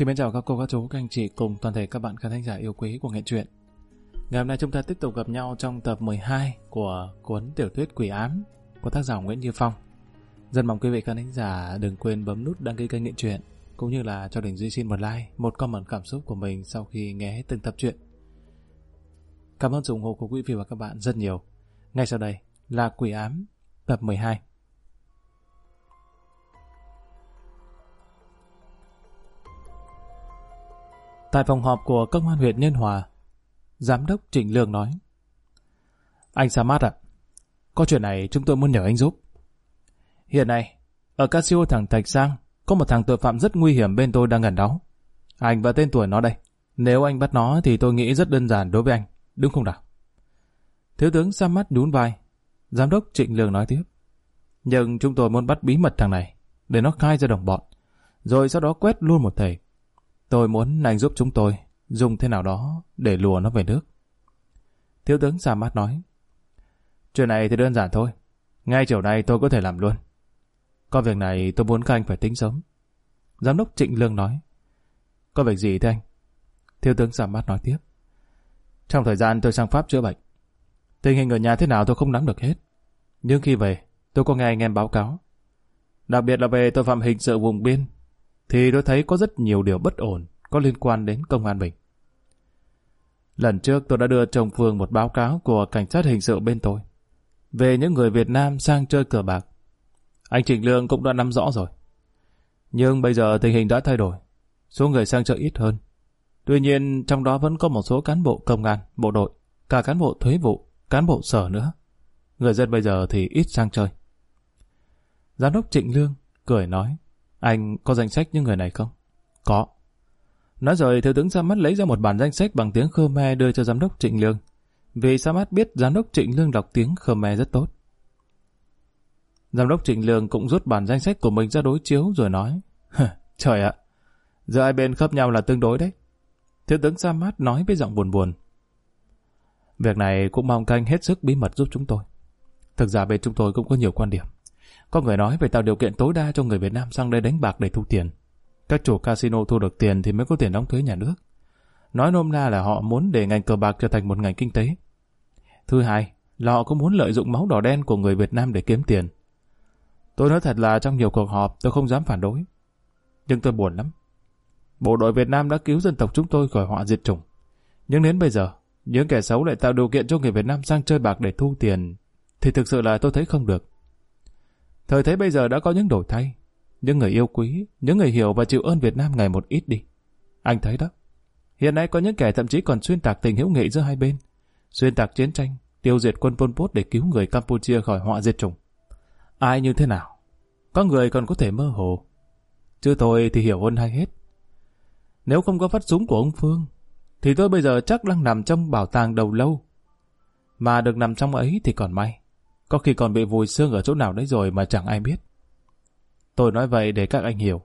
Xin mến chào các cô, các chú, các anh chị cùng toàn thể các bạn khán thính giả yêu quý của Nghệ truyện. Ngày hôm nay chúng ta tiếp tục gặp nhau trong tập 12 của cuốn tiểu thuyết Quỷ Ám của tác giả Nguyễn Như Phong. Rất mong quý vị khán thính giả đừng quên bấm nút đăng ký kênh Nghệ truyện cũng như là cho Đình Duy xin một like, một comment cảm xúc của mình sau khi nghe hết từng tập truyện. Cảm ơn sự ủng hộ của quý vị và các bạn rất nhiều. Ngay sau đây là Quỷ Ám tập 12. Tại phòng họp của công an huyện Nhân Hòa, Giám đốc Trịnh Lương nói Anh Samad ạ, có chuyện này chúng tôi muốn nhờ anh giúp. Hiện nay, ở Casio thằng Thạch Sang, có một thằng tội phạm rất nguy hiểm bên tôi đang gần đó. Anh và tên tuổi nó đây. Nếu anh bắt nó thì tôi nghĩ rất đơn giản đối với anh, đúng không nào? Thiếu tướng Sa nhún vai. Giám đốc Trịnh Lương nói tiếp. Nhưng chúng tôi muốn bắt bí mật thằng này, để nó khai ra đồng bọn, rồi sau đó quét luôn một thầy. Tôi muốn anh giúp chúng tôi dùng thế nào đó để lùa nó về nước. Thiếu tướng Sa Mát nói. Chuyện này thì đơn giản thôi. Ngay chiều nay tôi có thể làm luôn. Có việc này tôi muốn các anh phải tính sớm. Giám đốc Trịnh Lương nói. Có việc gì thế anh? Thiếu tướng Sa Mát nói tiếp. Trong thời gian tôi sang Pháp chữa bệnh, tình hình ở nhà thế nào tôi không nắm được hết. Nhưng khi về, tôi có nghe anh em báo cáo. Đặc biệt là về tội phạm hình sự vùng biên thì tôi thấy có rất nhiều điều bất ổn có liên quan đến công an mình. Lần trước tôi đã đưa chồng Phương một báo cáo của cảnh sát hình sự bên tôi về những người Việt Nam sang chơi cờ bạc. Anh Trịnh Lương cũng đã nắm rõ rồi. Nhưng bây giờ tình hình đã thay đổi. Số người sang chơi ít hơn. Tuy nhiên trong đó vẫn có một số cán bộ công an, bộ đội, cả cán bộ thuế vụ, cán bộ sở nữa. Người dân bây giờ thì ít sang chơi. Giám đốc Trịnh Lương cười nói anh có danh sách những người này không? Có. Nói rồi thiếu tướng ra Mắt lấy ra một bản danh sách bằng tiếng Khmer đưa cho giám đốc Trịnh Lương. Vì ra Mắt biết giám đốc Trịnh Lương đọc tiếng Khmer rất tốt. Giám đốc Trịnh Lương cũng rút bản danh sách của mình ra đối chiếu rồi nói Trời ạ, giờ hai bên khớp nhau là tương đối đấy. Thiếu tướng ra mắt nói với giọng buồn buồn. Việc này cũng mong canh hết sức bí mật giúp chúng tôi. Thực ra bên chúng tôi cũng có nhiều quan điểm. Có người nói phải tạo điều kiện tối đa cho người Việt Nam sang đây đánh bạc để thu tiền. Các chủ casino thu được tiền thì mới có tiền đóng thuế nhà nước. Nói nôm na là họ muốn để ngành cờ bạc trở thành một ngành kinh tế. Thứ hai là họ cũng muốn lợi dụng máu đỏ đen của người Việt Nam để kiếm tiền. Tôi nói thật là trong nhiều cuộc họp tôi không dám phản đối. Nhưng tôi buồn lắm. Bộ đội Việt Nam đã cứu dân tộc chúng tôi khỏi họa diệt chủng. Nhưng đến bây giờ, những kẻ xấu lại tạo điều kiện cho người Việt Nam sang chơi bạc để thu tiền, thì thực sự là tôi thấy không được. Thời thế bây giờ đã có những đổi thay. Những người yêu quý, những người hiểu và chịu ơn Việt Nam ngày một ít đi. Anh thấy đó. Hiện nay có những kẻ thậm chí còn xuyên tạc tình hữu nghị giữa hai bên. Xuyên tạc chiến tranh, tiêu diệt quân Pol Pot để cứu người Campuchia khỏi họa diệt chủng. Ai như thế nào? Có người còn có thể mơ hồ. Chứ tôi thì hiểu hơn hay hết. Nếu không có phát súng của ông Phương, thì tôi bây giờ chắc đang nằm trong bảo tàng đầu lâu. Mà được nằm trong ấy thì còn may. Có khi còn bị vùi xương ở chỗ nào đấy rồi mà chẳng ai biết. Tôi nói vậy để các anh hiểu.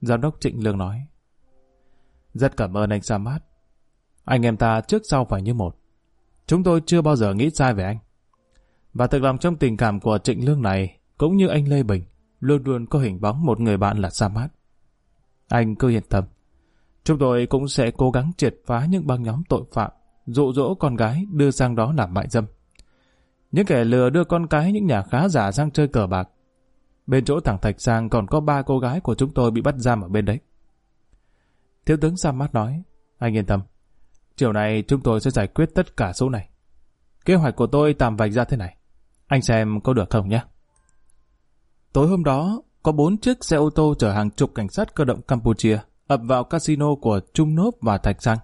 Giám đốc Trịnh Lương nói. Rất cảm ơn anh Samad. Anh em ta trước sau phải như một. Chúng tôi chưa bao giờ nghĩ sai về anh. Và thực lòng trong tình cảm của Trịnh Lương này, cũng như anh Lê Bình, luôn luôn có hình bóng một người bạn là Samad. Anh cứ yên tâm. Chúng tôi cũng sẽ cố gắng triệt phá những băng nhóm tội phạm, dụ dỗ con gái đưa sang đó làm mại dâm. Những kẻ lừa đưa con cái những nhà khá giả sang chơi cờ bạc. Bên chỗ thằng Thạch Sang còn có ba cô gái của chúng tôi bị bắt giam ở bên đấy. Thiếu tướng Sam Mát nói, anh yên tâm. Chiều nay chúng tôi sẽ giải quyết tất cả số này. Kế hoạch của tôi tạm vạch ra thế này. Anh xem có được không nhé. Tối hôm đó, có bốn chiếc xe ô tô chở hàng chục cảnh sát cơ động Campuchia ập vào casino của Trung Nốp và Thạch Sang.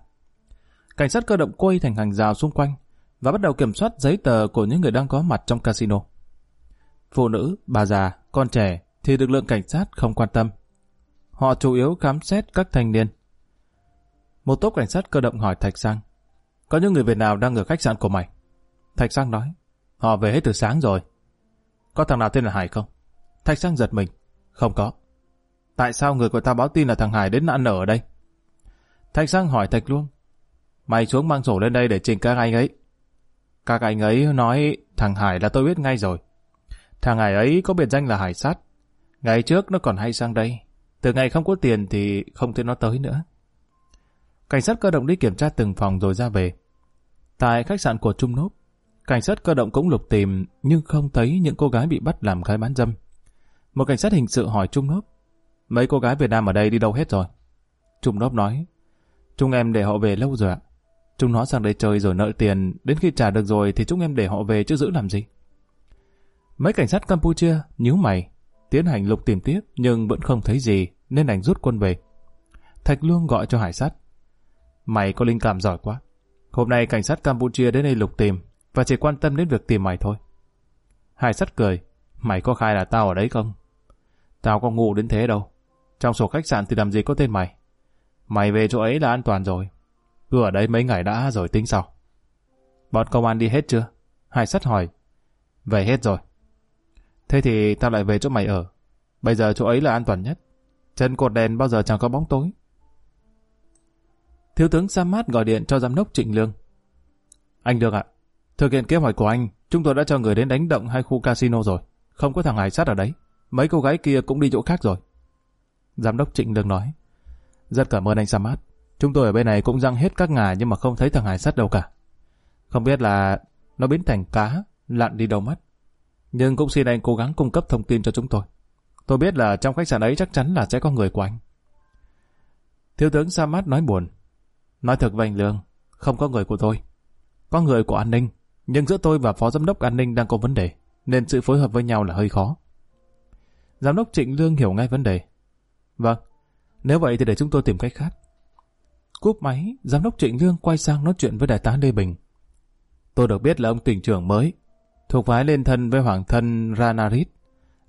Cảnh sát cơ động quay thành hàng rào xung quanh, và bắt đầu kiểm soát giấy tờ của những người đang có mặt trong casino. Phụ nữ, bà già, con trẻ thì lực lượng cảnh sát không quan tâm. Họ chủ yếu khám xét các thanh niên. Một tốp cảnh sát cơ động hỏi Thạch Sang, có những người Việt nào đang ở khách sạn của mày? Thạch Sang nói, họ về hết từ sáng rồi. Có thằng nào tên là Hải không? Thạch Sang giật mình, không có. Tại sao người của ta báo tin là thằng Hải đến ăn ở đây? Thạch Sang hỏi Thạch luôn. mày xuống mang sổ lên đây để trình các anh ấy. Các anh ấy nói thằng Hải là tôi biết ngay rồi. Thằng Hải ấy có biệt danh là Hải sát. Ngày trước nó còn hay sang đây. Từ ngày không có tiền thì không thấy nó tới nữa. Cảnh sát cơ động đi kiểm tra từng phòng rồi ra về. Tại khách sạn của Trung Nốt, cảnh sát cơ động cũng lục tìm nhưng không thấy những cô gái bị bắt làm gái bán dâm. Một cảnh sát hình sự hỏi Trung Nốt, mấy cô gái Việt Nam ở đây đi đâu hết rồi? Trung Nốt nói, chúng em để họ về lâu rồi ạ. Chúng nó sang đây chơi rồi nợ tiền, đến khi trả được rồi thì chúng em để họ về chứ giữ làm gì. Mấy cảnh sát Campuchia nhíu mày, tiến hành lục tìm tiếp nhưng vẫn không thấy gì nên đành rút quân về. Thạch Lương gọi cho hải sát. Mày có linh cảm giỏi quá. Hôm nay cảnh sát Campuchia đến đây lục tìm và chỉ quan tâm đến việc tìm mày thôi. Hải sát cười. Mày có khai là tao ở đấy không? Tao có ngủ đến thế đâu. Trong sổ khách sạn thì làm gì có tên mày. Mày về chỗ ấy là an toàn rồi. Cứ ở đấy mấy ngày đã rồi tính sau. Bọn công an đi hết chưa? Hải sát hỏi. Về hết rồi. Thế thì tao lại về chỗ mày ở. Bây giờ chỗ ấy là an toàn nhất. Chân cột đèn bao giờ chẳng có bóng tối. Thiếu tướng Samad gọi điện cho giám đốc Trịnh Lương. Anh được ạ. Thực hiện kế hoạch của anh, chúng tôi đã cho người đến đánh động hai khu casino rồi. Không có thằng hải sát ở đấy. Mấy cô gái kia cũng đi chỗ khác rồi. Giám đốc Trịnh Lương nói. Rất cảm ơn anh Samad. Chúng tôi ở bên này cũng răng hết các ngà nhưng mà không thấy thằng hải sát đâu cả. Không biết là nó biến thành cá, lặn đi đâu mất. Nhưng cũng xin anh cố gắng cung cấp thông tin cho chúng tôi. Tôi biết là trong khách sạn ấy chắc chắn là sẽ có người của anh. Thiếu tướng samad nói buồn. Nói thật với anh Lương, không có người của tôi. Có người của an ninh, nhưng giữa tôi và phó giám đốc an ninh đang có vấn đề, nên sự phối hợp với nhau là hơi khó. Giám đốc Trịnh Lương hiểu ngay vấn đề. Vâng, nếu vậy thì để chúng tôi tìm cách khác. Cúp máy, giám đốc Trịnh Lương quay sang nói chuyện với đại tá Lê Bình. Tôi được biết là ông tỉnh trưởng mới, thuộc phái lên thân với hoàng thân Ranarit.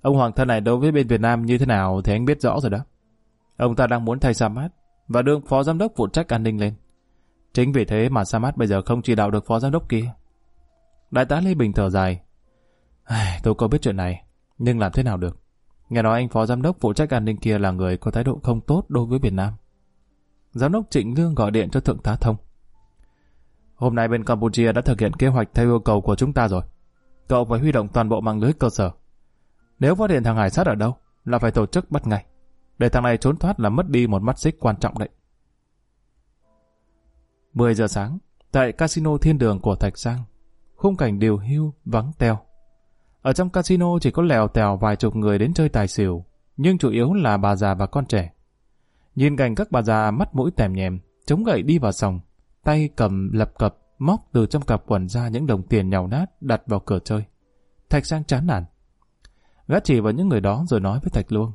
Ông hoàng thân này đối với bên Việt Nam như thế nào thì anh biết rõ rồi đó. Ông ta đang muốn thay Samat và đương phó giám đốc phụ trách an ninh lên. Chính vì thế mà Samat bây giờ không chỉ đạo được phó giám đốc kia. Đại tá Lê Bình thở dài. Tôi có biết chuyện này, nhưng làm thế nào được? Nghe nói anh phó giám đốc phụ trách an ninh kia là người có thái độ không tốt đối với Việt Nam. Giám đốc Trịnh Lương gọi điện cho Thượng tá Thông. Hôm nay bên Campuchia đã thực hiện kế hoạch theo yêu cầu của chúng ta rồi. Cậu phải huy động toàn bộ mạng lưới cơ sở. Nếu phát hiện thằng Hải sát ở đâu, là phải tổ chức bắt ngay. Để thằng này trốn thoát là mất đi một mắt xích quan trọng đấy. 10 giờ sáng, tại casino thiên đường của Thạch Giang, khung cảnh điều hưu, vắng teo. Ở trong casino chỉ có lèo tèo vài chục người đến chơi tài xỉu, nhưng chủ yếu là bà già và con trẻ. Nhìn cảnh các bà già mắt mũi tèm nhèm, chống gậy đi vào sòng, tay cầm lập cập, móc từ trong cặp quần ra những đồng tiền nhàu nát đặt vào cửa chơi. Thạch sang chán nản. Gã chỉ vào những người đó rồi nói với Thạch Luông.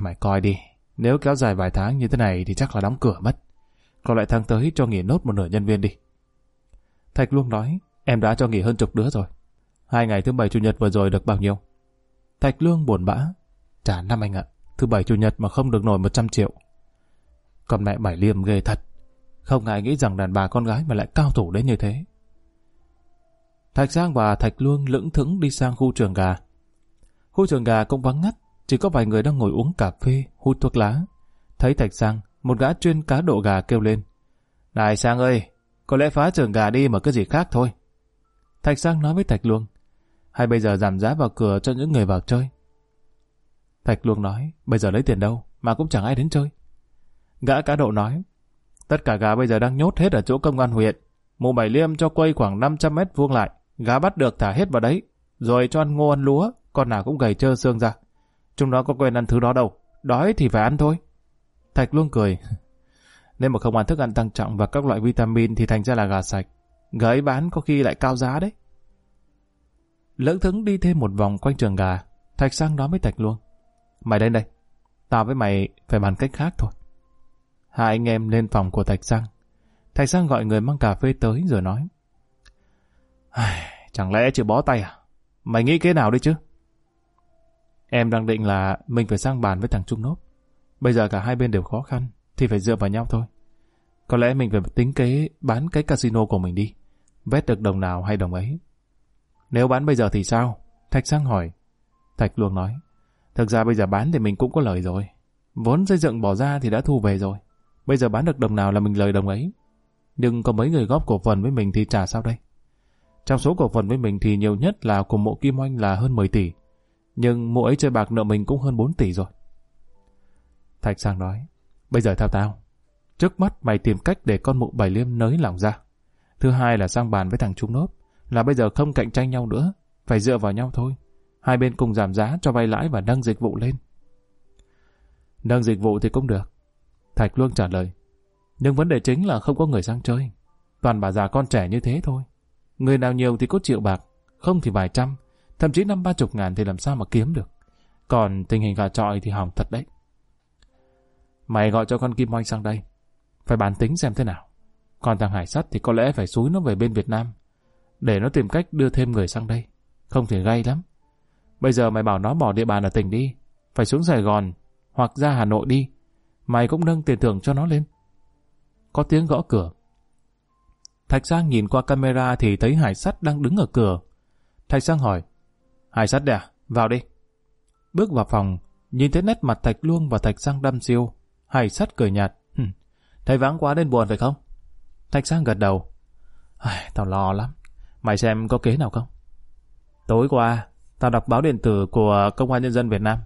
Mày coi đi, nếu kéo dài vài tháng như thế này thì chắc là đóng cửa mất. Còn lại tháng tới cho nghỉ nốt một nửa nhân viên đi. Thạch Luông nói, em đã cho nghỉ hơn chục đứa rồi. Hai ngày thứ bảy chủ nhật vừa rồi được bao nhiêu? Thạch Lương buồn bã. Trả năm anh ạ. Thứ bảy chủ nhật mà không được nổi 100 triệu. Còn mẹ Bảy Liêm ghê thật. Không ai nghĩ rằng đàn bà con gái mà lại cao thủ đến như thế. Thạch Giang và Thạch Luông lững thững đi sang khu trường gà. Khu trường gà cũng vắng ngắt, chỉ có vài người đang ngồi uống cà phê, hút thuốc lá. Thấy Thạch Giang, một gã chuyên cá độ gà kêu lên. Này Sang ơi, có lẽ phá trường gà đi mà cái gì khác thôi. Thạch Sang nói với Thạch Luông, hay bây giờ giảm giá vào cửa cho những người vào chơi. Thạch Luông nói, bây giờ lấy tiền đâu, mà cũng chẳng ai đến chơi. Gã cá độ nói, tất cả gà bây giờ đang nhốt hết ở chỗ công an huyện. Mụ Bảy Liêm cho quay khoảng 500 mét vuông lại, gà bắt được thả hết vào đấy, rồi cho ăn ngô ăn lúa, con nào cũng gầy trơ xương ra. Chúng nó có quen ăn thứ đó đâu, đói thì phải ăn thôi. Thạch Luông cười. nên mà không ăn thức ăn tăng trọng và các loại vitamin thì thành ra là gà sạch. Gà ấy bán có khi lại cao giá đấy. Lưỡng thứng đi thêm một vòng quanh trường gà. Thạch sang đó mới Thạch Luông. Mày đến đây. Tao với mày phải bàn cách khác thôi. Hai anh em lên phòng của Thạch Sang. Thạch Sang gọi người mang cà phê tới rồi nói. Chẳng lẽ chưa bó tay à? Mày nghĩ thế nào đấy chứ? Em đang định là mình phải sang bàn với thằng Trung Nốt. Bây giờ cả hai bên đều khó khăn, thì phải dựa vào nhau thôi. Có lẽ mình phải tính kế bán cái casino của mình đi. Vét được đồng nào hay đồng ấy. Nếu bán bây giờ thì sao? Thạch Sang hỏi. Thạch luôn nói. Thực ra bây giờ bán thì mình cũng có lời rồi. Vốn xây dựng bỏ ra thì đã thu về rồi. Bây giờ bán được đồng nào là mình lời đồng ấy. Nhưng có mấy người góp cổ phần với mình thì trả sao đây? Trong số cổ phần với mình thì nhiều nhất là của mộ Kim Oanh là hơn 10 tỷ. Nhưng mộ ấy chơi bạc nợ mình cũng hơn 4 tỷ rồi. Thạch Sang nói, bây giờ theo tao, trước mắt mày tìm cách để con mụ bảy liêm nới lỏng ra. Thứ hai là sang bàn với thằng Trung Nốt, là bây giờ không cạnh tranh nhau nữa, phải dựa vào nhau thôi. Hai bên cùng giảm giá cho vay lãi và nâng dịch vụ lên. Nâng dịch vụ thì cũng được. Thạch Luông trả lời. Nhưng vấn đề chính là không có người sang chơi. Toàn bà già con trẻ như thế thôi. Người nào nhiều thì có triệu bạc, không thì vài trăm, thậm chí năm ba chục ngàn thì làm sao mà kiếm được. Còn tình hình gà trọi thì hỏng thật đấy. Mày gọi cho con Kim Oanh sang đây. Phải bàn tính xem thế nào. Còn thằng Hải Sắt thì có lẽ phải xúi nó về bên Việt Nam. Để nó tìm cách đưa thêm người sang đây. Không thể gây lắm. Bây giờ mày bảo nó bỏ địa bàn ở tỉnh đi. Phải xuống Sài Gòn hoặc ra Hà Nội đi. Mày cũng nâng tiền thưởng cho nó lên. Có tiếng gõ cửa. Thạch Sang nhìn qua camera thì thấy Hải Sắt đang đứng ở cửa. Thạch Sang hỏi. Hải Sắt đẻ, vào đi. Bước vào phòng, nhìn thấy nét mặt Thạch Luông và Thạch Sang đăm siêu. Hải Sắt cười nhạt. Thấy vắng quá nên buồn phải không? Thạch Sang gật đầu. Tao lo lắm. Mày xem có kế nào không? Tối qua, tao đọc báo điện tử của Công an Nhân dân Việt Nam.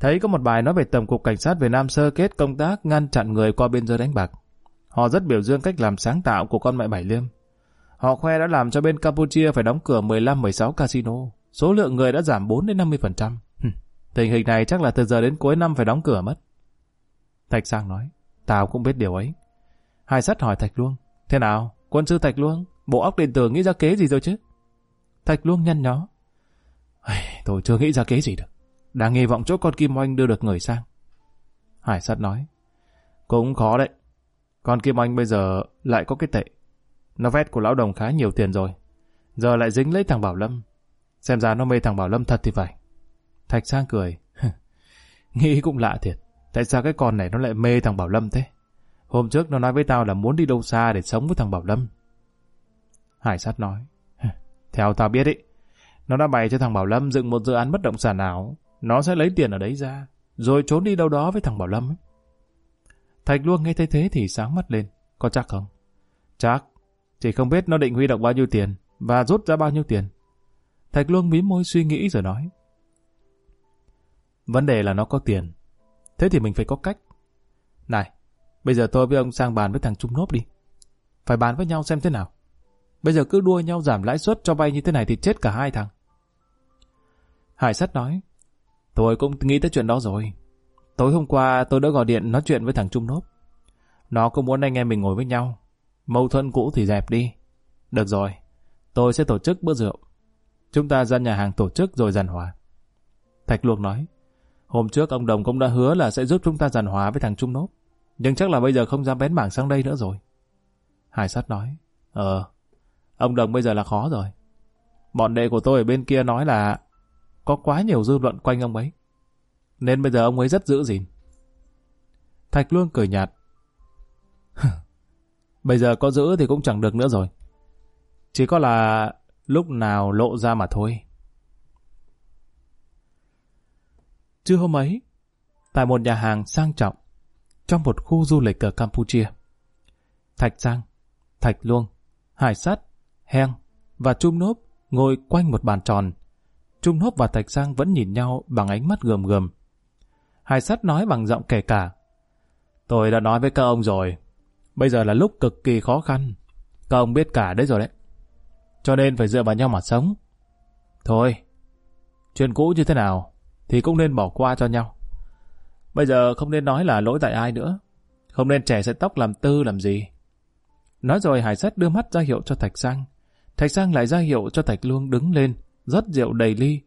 Thấy có một bài nói về Tổng cục Cảnh sát Việt Nam sơ kết công tác ngăn chặn người qua biên giới đánh bạc. Họ rất biểu dương cách làm sáng tạo của con mẹ Bảy Liêm. Họ khoe đã làm cho bên Campuchia phải đóng cửa 15-16 casino. Số lượng người đã giảm 4 đến 50%. Tình hình này chắc là từ giờ đến cuối năm phải đóng cửa mất. Thạch Sang nói, tao cũng biết điều ấy. Hai sắt hỏi Thạch Luông, thế nào, quân sư Thạch Luông, bộ óc điện tử nghĩ ra kế gì rồi chứ? Thạch Luông nhăn nhó. Tôi chưa nghĩ ra kế gì được. Đang hy vọng chỗ con Kim Oanh đưa được người sang. Hải sắt nói, cũng khó đấy. Con Kim Oanh bây giờ lại có cái tệ. Nó vét của lão đồng khá nhiều tiền rồi. Giờ lại dính lấy thằng Bảo Lâm. Xem ra nó mê thằng Bảo Lâm thật thì phải. Thạch sang cười. Nghĩ cũng lạ thiệt. Tại sao cái con này nó lại mê thằng Bảo Lâm thế? Hôm trước nó nói với tao là muốn đi đâu xa để sống với thằng Bảo Lâm. Hải sát nói. Theo tao biết ý, nó đã bày cho thằng Bảo Lâm dựng một dự án bất động sản nào. Nó sẽ lấy tiền ở đấy ra, rồi trốn đi đâu đó với thằng Bảo Lâm ấy. Thạch Luông nghe thấy thế thì sáng mắt lên. Có chắc không? Chắc. Chỉ không biết nó định huy động bao nhiêu tiền và rút ra bao nhiêu tiền. Thạch Luông mím môi suy nghĩ rồi nói. Vấn đề là nó có tiền. Thế thì mình phải có cách. Này, bây giờ tôi với ông sang bàn với thằng Trung Nốp đi. Phải bàn với nhau xem thế nào. Bây giờ cứ đua nhau giảm lãi suất cho vay như thế này thì chết cả hai thằng. Hải sắt nói, tôi cũng nghĩ tới chuyện đó rồi. Tối hôm qua tôi đã gọi điện nói chuyện với thằng Trung Nốp. Nó cũng muốn anh em mình ngồi với nhau. Mâu thuẫn cũ thì dẹp đi. Được rồi, tôi sẽ tổ chức bữa rượu. Chúng ta ra nhà hàng tổ chức rồi giàn hòa. Thạch Luộc nói, hôm trước ông Đồng cũng đã hứa là sẽ giúp chúng ta giàn hòa với thằng Trung Nốp. Nhưng chắc là bây giờ không dám bén bảng sang đây nữa rồi. Hải sát nói, Ờ, ông Đồng bây giờ là khó rồi. Bọn đệ của tôi ở bên kia nói là có quá nhiều dư luận quanh ông ấy. Nên bây giờ ông ấy rất giữ gìn. Thạch Lương cười nhạt. bây giờ có giữ thì cũng chẳng được nữa rồi. Chỉ có là lúc nào lộ ra mà thôi. Trưa hôm ấy, tại một nhà hàng sang trọng, trong một khu du lịch ở Campuchia, Thạch Giang, Thạch Luông, Hải Sắt, Heng và Trung Nốp ngồi quanh một bàn tròn. Trung Húc và Thạch Sang vẫn nhìn nhau bằng ánh mắt gườm gườm. Hải Sắt nói bằng giọng kể cả. Tôi đã nói với các ông rồi, bây giờ là lúc cực kỳ khó khăn. Các ông biết cả đấy rồi đấy. Cho nên phải dựa vào nhau mà sống. Thôi, chuyện cũ như thế nào thì cũng nên bỏ qua cho nhau. Bây giờ không nên nói là lỗi tại ai nữa. Không nên trẻ sợi tóc làm tư làm gì. Nói rồi Hải Sắt đưa mắt ra hiệu cho Thạch Sang. Thạch Sang lại ra hiệu cho Thạch Luông đứng lên, rót rượu đầy ly.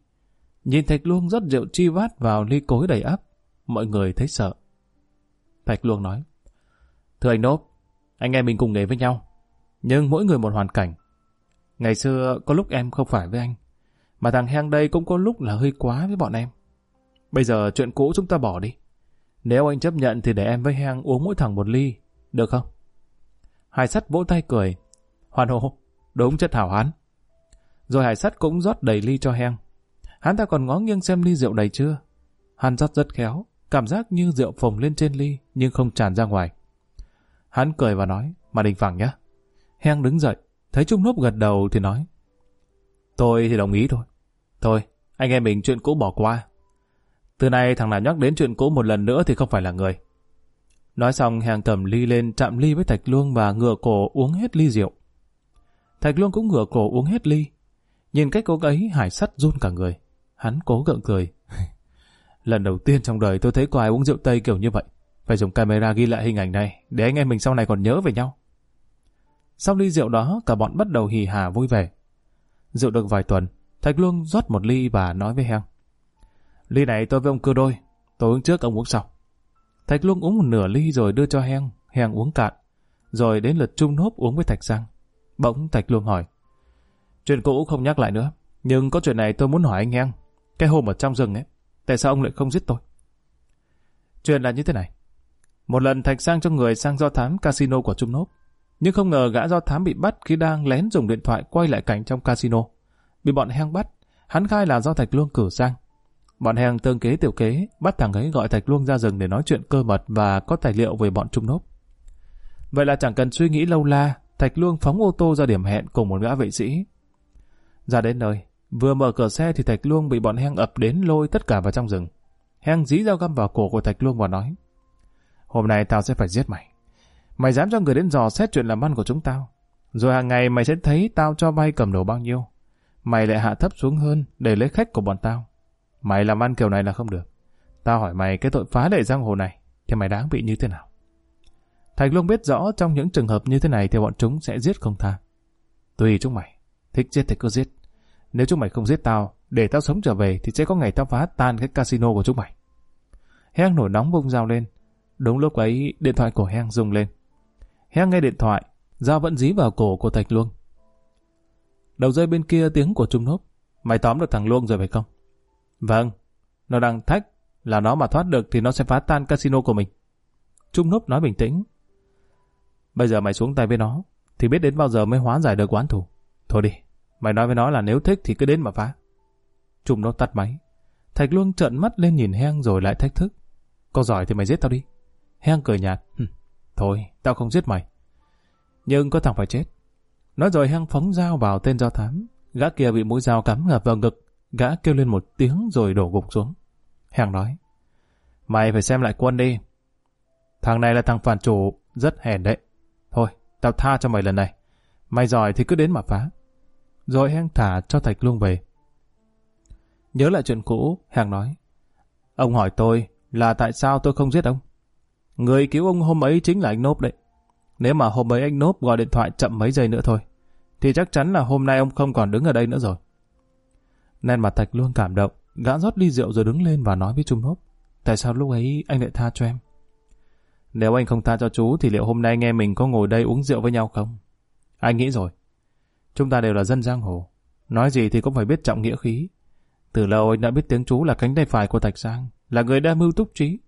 Nhìn Thạch Luông rót rượu chi vát vào ly cối đầy ắp. Mọi người thấy sợ. Thạch Luông nói. Thưa anh Nốp, anh em mình cùng nghề với nhau. Nhưng mỗi người một hoàn cảnh. Ngày xưa có lúc em không phải với anh. Mà thằng Heng đây cũng có lúc là hơi quá với bọn em. Bây giờ chuyện cũ chúng ta bỏ đi. Nếu anh chấp nhận thì để em với Heng uống mỗi thằng một ly. Được không? Hải sắt vỗ tay cười. Hoàn hộ, đúng chất hảo hán. Rồi hải sắt cũng rót đầy ly cho Heng. Hắn ta còn ngó nghiêng xem ly rượu đầy chưa. Hắn rót rất khéo, cảm giác như rượu phồng lên trên ly nhưng không tràn ra ngoài. Hắn cười và nói, mà đình phẳng nhá. Heng đứng dậy, thấy Trung Nốp gật đầu thì nói. Tôi thì đồng ý thôi. Thôi, anh em mình chuyện cũ bỏ qua. Từ nay thằng nào nhắc đến chuyện cũ một lần nữa thì không phải là người. Nói xong hàng cầm ly lên chạm ly với Thạch Luông và ngửa cổ uống hết ly rượu. Thạch Luông cũng ngửa cổ uống hết ly. Nhìn cách cô ấy hải sắt run cả người. Hắn cố gượng cười. Lần đầu tiên trong đời tôi thấy có ai uống rượu Tây kiểu như vậy. Phải dùng camera ghi lại hình ảnh này để anh em mình sau này còn nhớ về nhau. Sau ly rượu đó, cả bọn bắt đầu hì hà vui vẻ. Rượu được vài tuần, Thạch Luông rót một ly và nói với Heng. Ly này tôi với ông cưa đôi, tôi uống trước ông uống sau. Thạch Luông uống một nửa ly rồi đưa cho Heng, Heng uống cạn. Rồi đến lượt Trung Nốp uống với Thạch Giang. Bỗng Thạch Luông hỏi. Chuyện cũ không nhắc lại nữa, nhưng có chuyện này tôi muốn hỏi anh Heng. Cái hôm ở trong rừng ấy, tại sao ông lại không giết tôi? Chuyện là như thế này. Một lần Thạch Sang cho người sang do thám casino của Trung Nốt, Nhưng không ngờ gã do thám bị bắt khi đang lén dùng điện thoại quay lại cảnh trong casino. Bị bọn heng bắt, hắn khai là do Thạch Luông cử sang. Bọn heng tương kế tiểu kế, bắt thằng ấy gọi Thạch Luông ra rừng để nói chuyện cơ mật và có tài liệu về bọn Trung Nốt. Vậy là chẳng cần suy nghĩ lâu la, Thạch Luông phóng ô tô ra điểm hẹn cùng một gã vệ sĩ. Ra đến nơi, vừa mở cửa xe thì Thạch Luông bị bọn heng ập đến lôi tất cả vào trong rừng. Heng dí dao găm vào cổ của Thạch Luông và nói Hôm nay tao sẽ phải giết mày. Mày dám cho người đến dò xét chuyện làm ăn của chúng tao. Rồi hàng ngày mày sẽ thấy tao cho vay cầm đồ bao nhiêu. Mày lại hạ thấp xuống hơn để lấy khách của bọn tao. Mày làm ăn kiểu này là không được. Tao hỏi mày cái tội phá lệ giang hồ này thì mày đáng bị như thế nào? Thạch Luông biết rõ trong những trường hợp như thế này thì bọn chúng sẽ giết không tha. Tùy chúng mày, thích giết thì cứ giết. Nếu chúng mày không giết tao, để tao sống trở về thì sẽ có ngày tao phá tan cái casino của chúng mày. Heng nổi nóng vung dao lên. Đúng lúc ấy, điện thoại của Heng rung lên. Heng nghe điện thoại, dao vẫn dí vào cổ của Thạch Luông. Đầu dây bên kia tiếng của Trung Nốt. Mày tóm được thằng Luông rồi phải không? Vâng, nó đang thách, là nó mà thoát được thì nó sẽ phá tan casino của mình. Trung Nốt nói bình tĩnh. Bây giờ mày xuống tay với nó, thì biết đến bao giờ mới hóa giải được quán thủ. Thôi đi, mày nói với nó là nếu thích thì cứ đến mà phá. Trùm nó tắt máy. Thạch Luông trợn mắt lên nhìn Heng rồi lại thách thức. Có giỏi thì mày giết tao đi. Heng cười nhạt. Thôi, tao không giết mày. Nhưng có thằng phải chết. Nói rồi Heng phóng dao vào tên do thám. Gã kia bị mũi dao cắm ngập vào ngực. Gã kêu lên một tiếng rồi đổ gục xuống. Heng nói. Mày phải xem lại quân đi. Thằng này là thằng phản chủ, rất hèn đấy. Thôi, tao tha cho mày lần này. Mày giỏi thì cứ đến mà phá. Rồi Heng thả cho Thạch Luông về. Nhớ lại chuyện cũ, Heng nói. Ông hỏi tôi là tại sao tôi không giết ông? Người cứu ông hôm ấy chính là anh Nốp đấy. Nếu mà hôm ấy anh Nốp gọi điện thoại chậm mấy giây nữa thôi, thì chắc chắn là hôm nay ông không còn đứng ở đây nữa rồi. Nên mặt Thạch luôn cảm động, gã rót ly rượu rồi đứng lên và nói với Trung Nốp. Tại sao lúc ấy anh lại tha cho em? Nếu anh không tha cho chú thì liệu hôm nay nghe mình có ngồi đây uống rượu với nhau không? Anh nghĩ rồi. Chúng ta đều là dân giang hồ. Nói gì thì cũng phải biết trọng nghĩa khí. Từ lâu anh đã biết tiếng chú là cánh tay phải của Thạch Giang, là người đa mưu túc trí.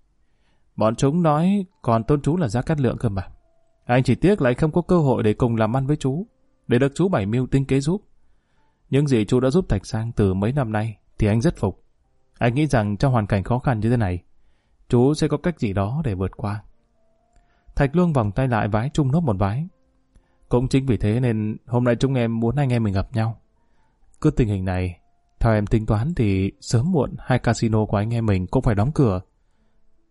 Bọn chúng nói còn tôn chú là Gia Cát Lượng cơ mà. Anh chỉ tiếc lại không có cơ hội để cùng làm ăn với chú, để được chú bảy mưu tinh kế giúp. Những gì chú đã giúp Thạch Sang từ mấy năm nay thì anh rất phục. Anh nghĩ rằng trong hoàn cảnh khó khăn như thế này, chú sẽ có cách gì đó để vượt qua. Thạch Luông vòng tay lại vái Trung Nốt một vái. Cũng chính vì thế nên hôm nay chúng em muốn anh em mình gặp nhau. Cứ tình hình này, theo em tính toán thì sớm muộn hai casino của anh em mình cũng phải đóng cửa.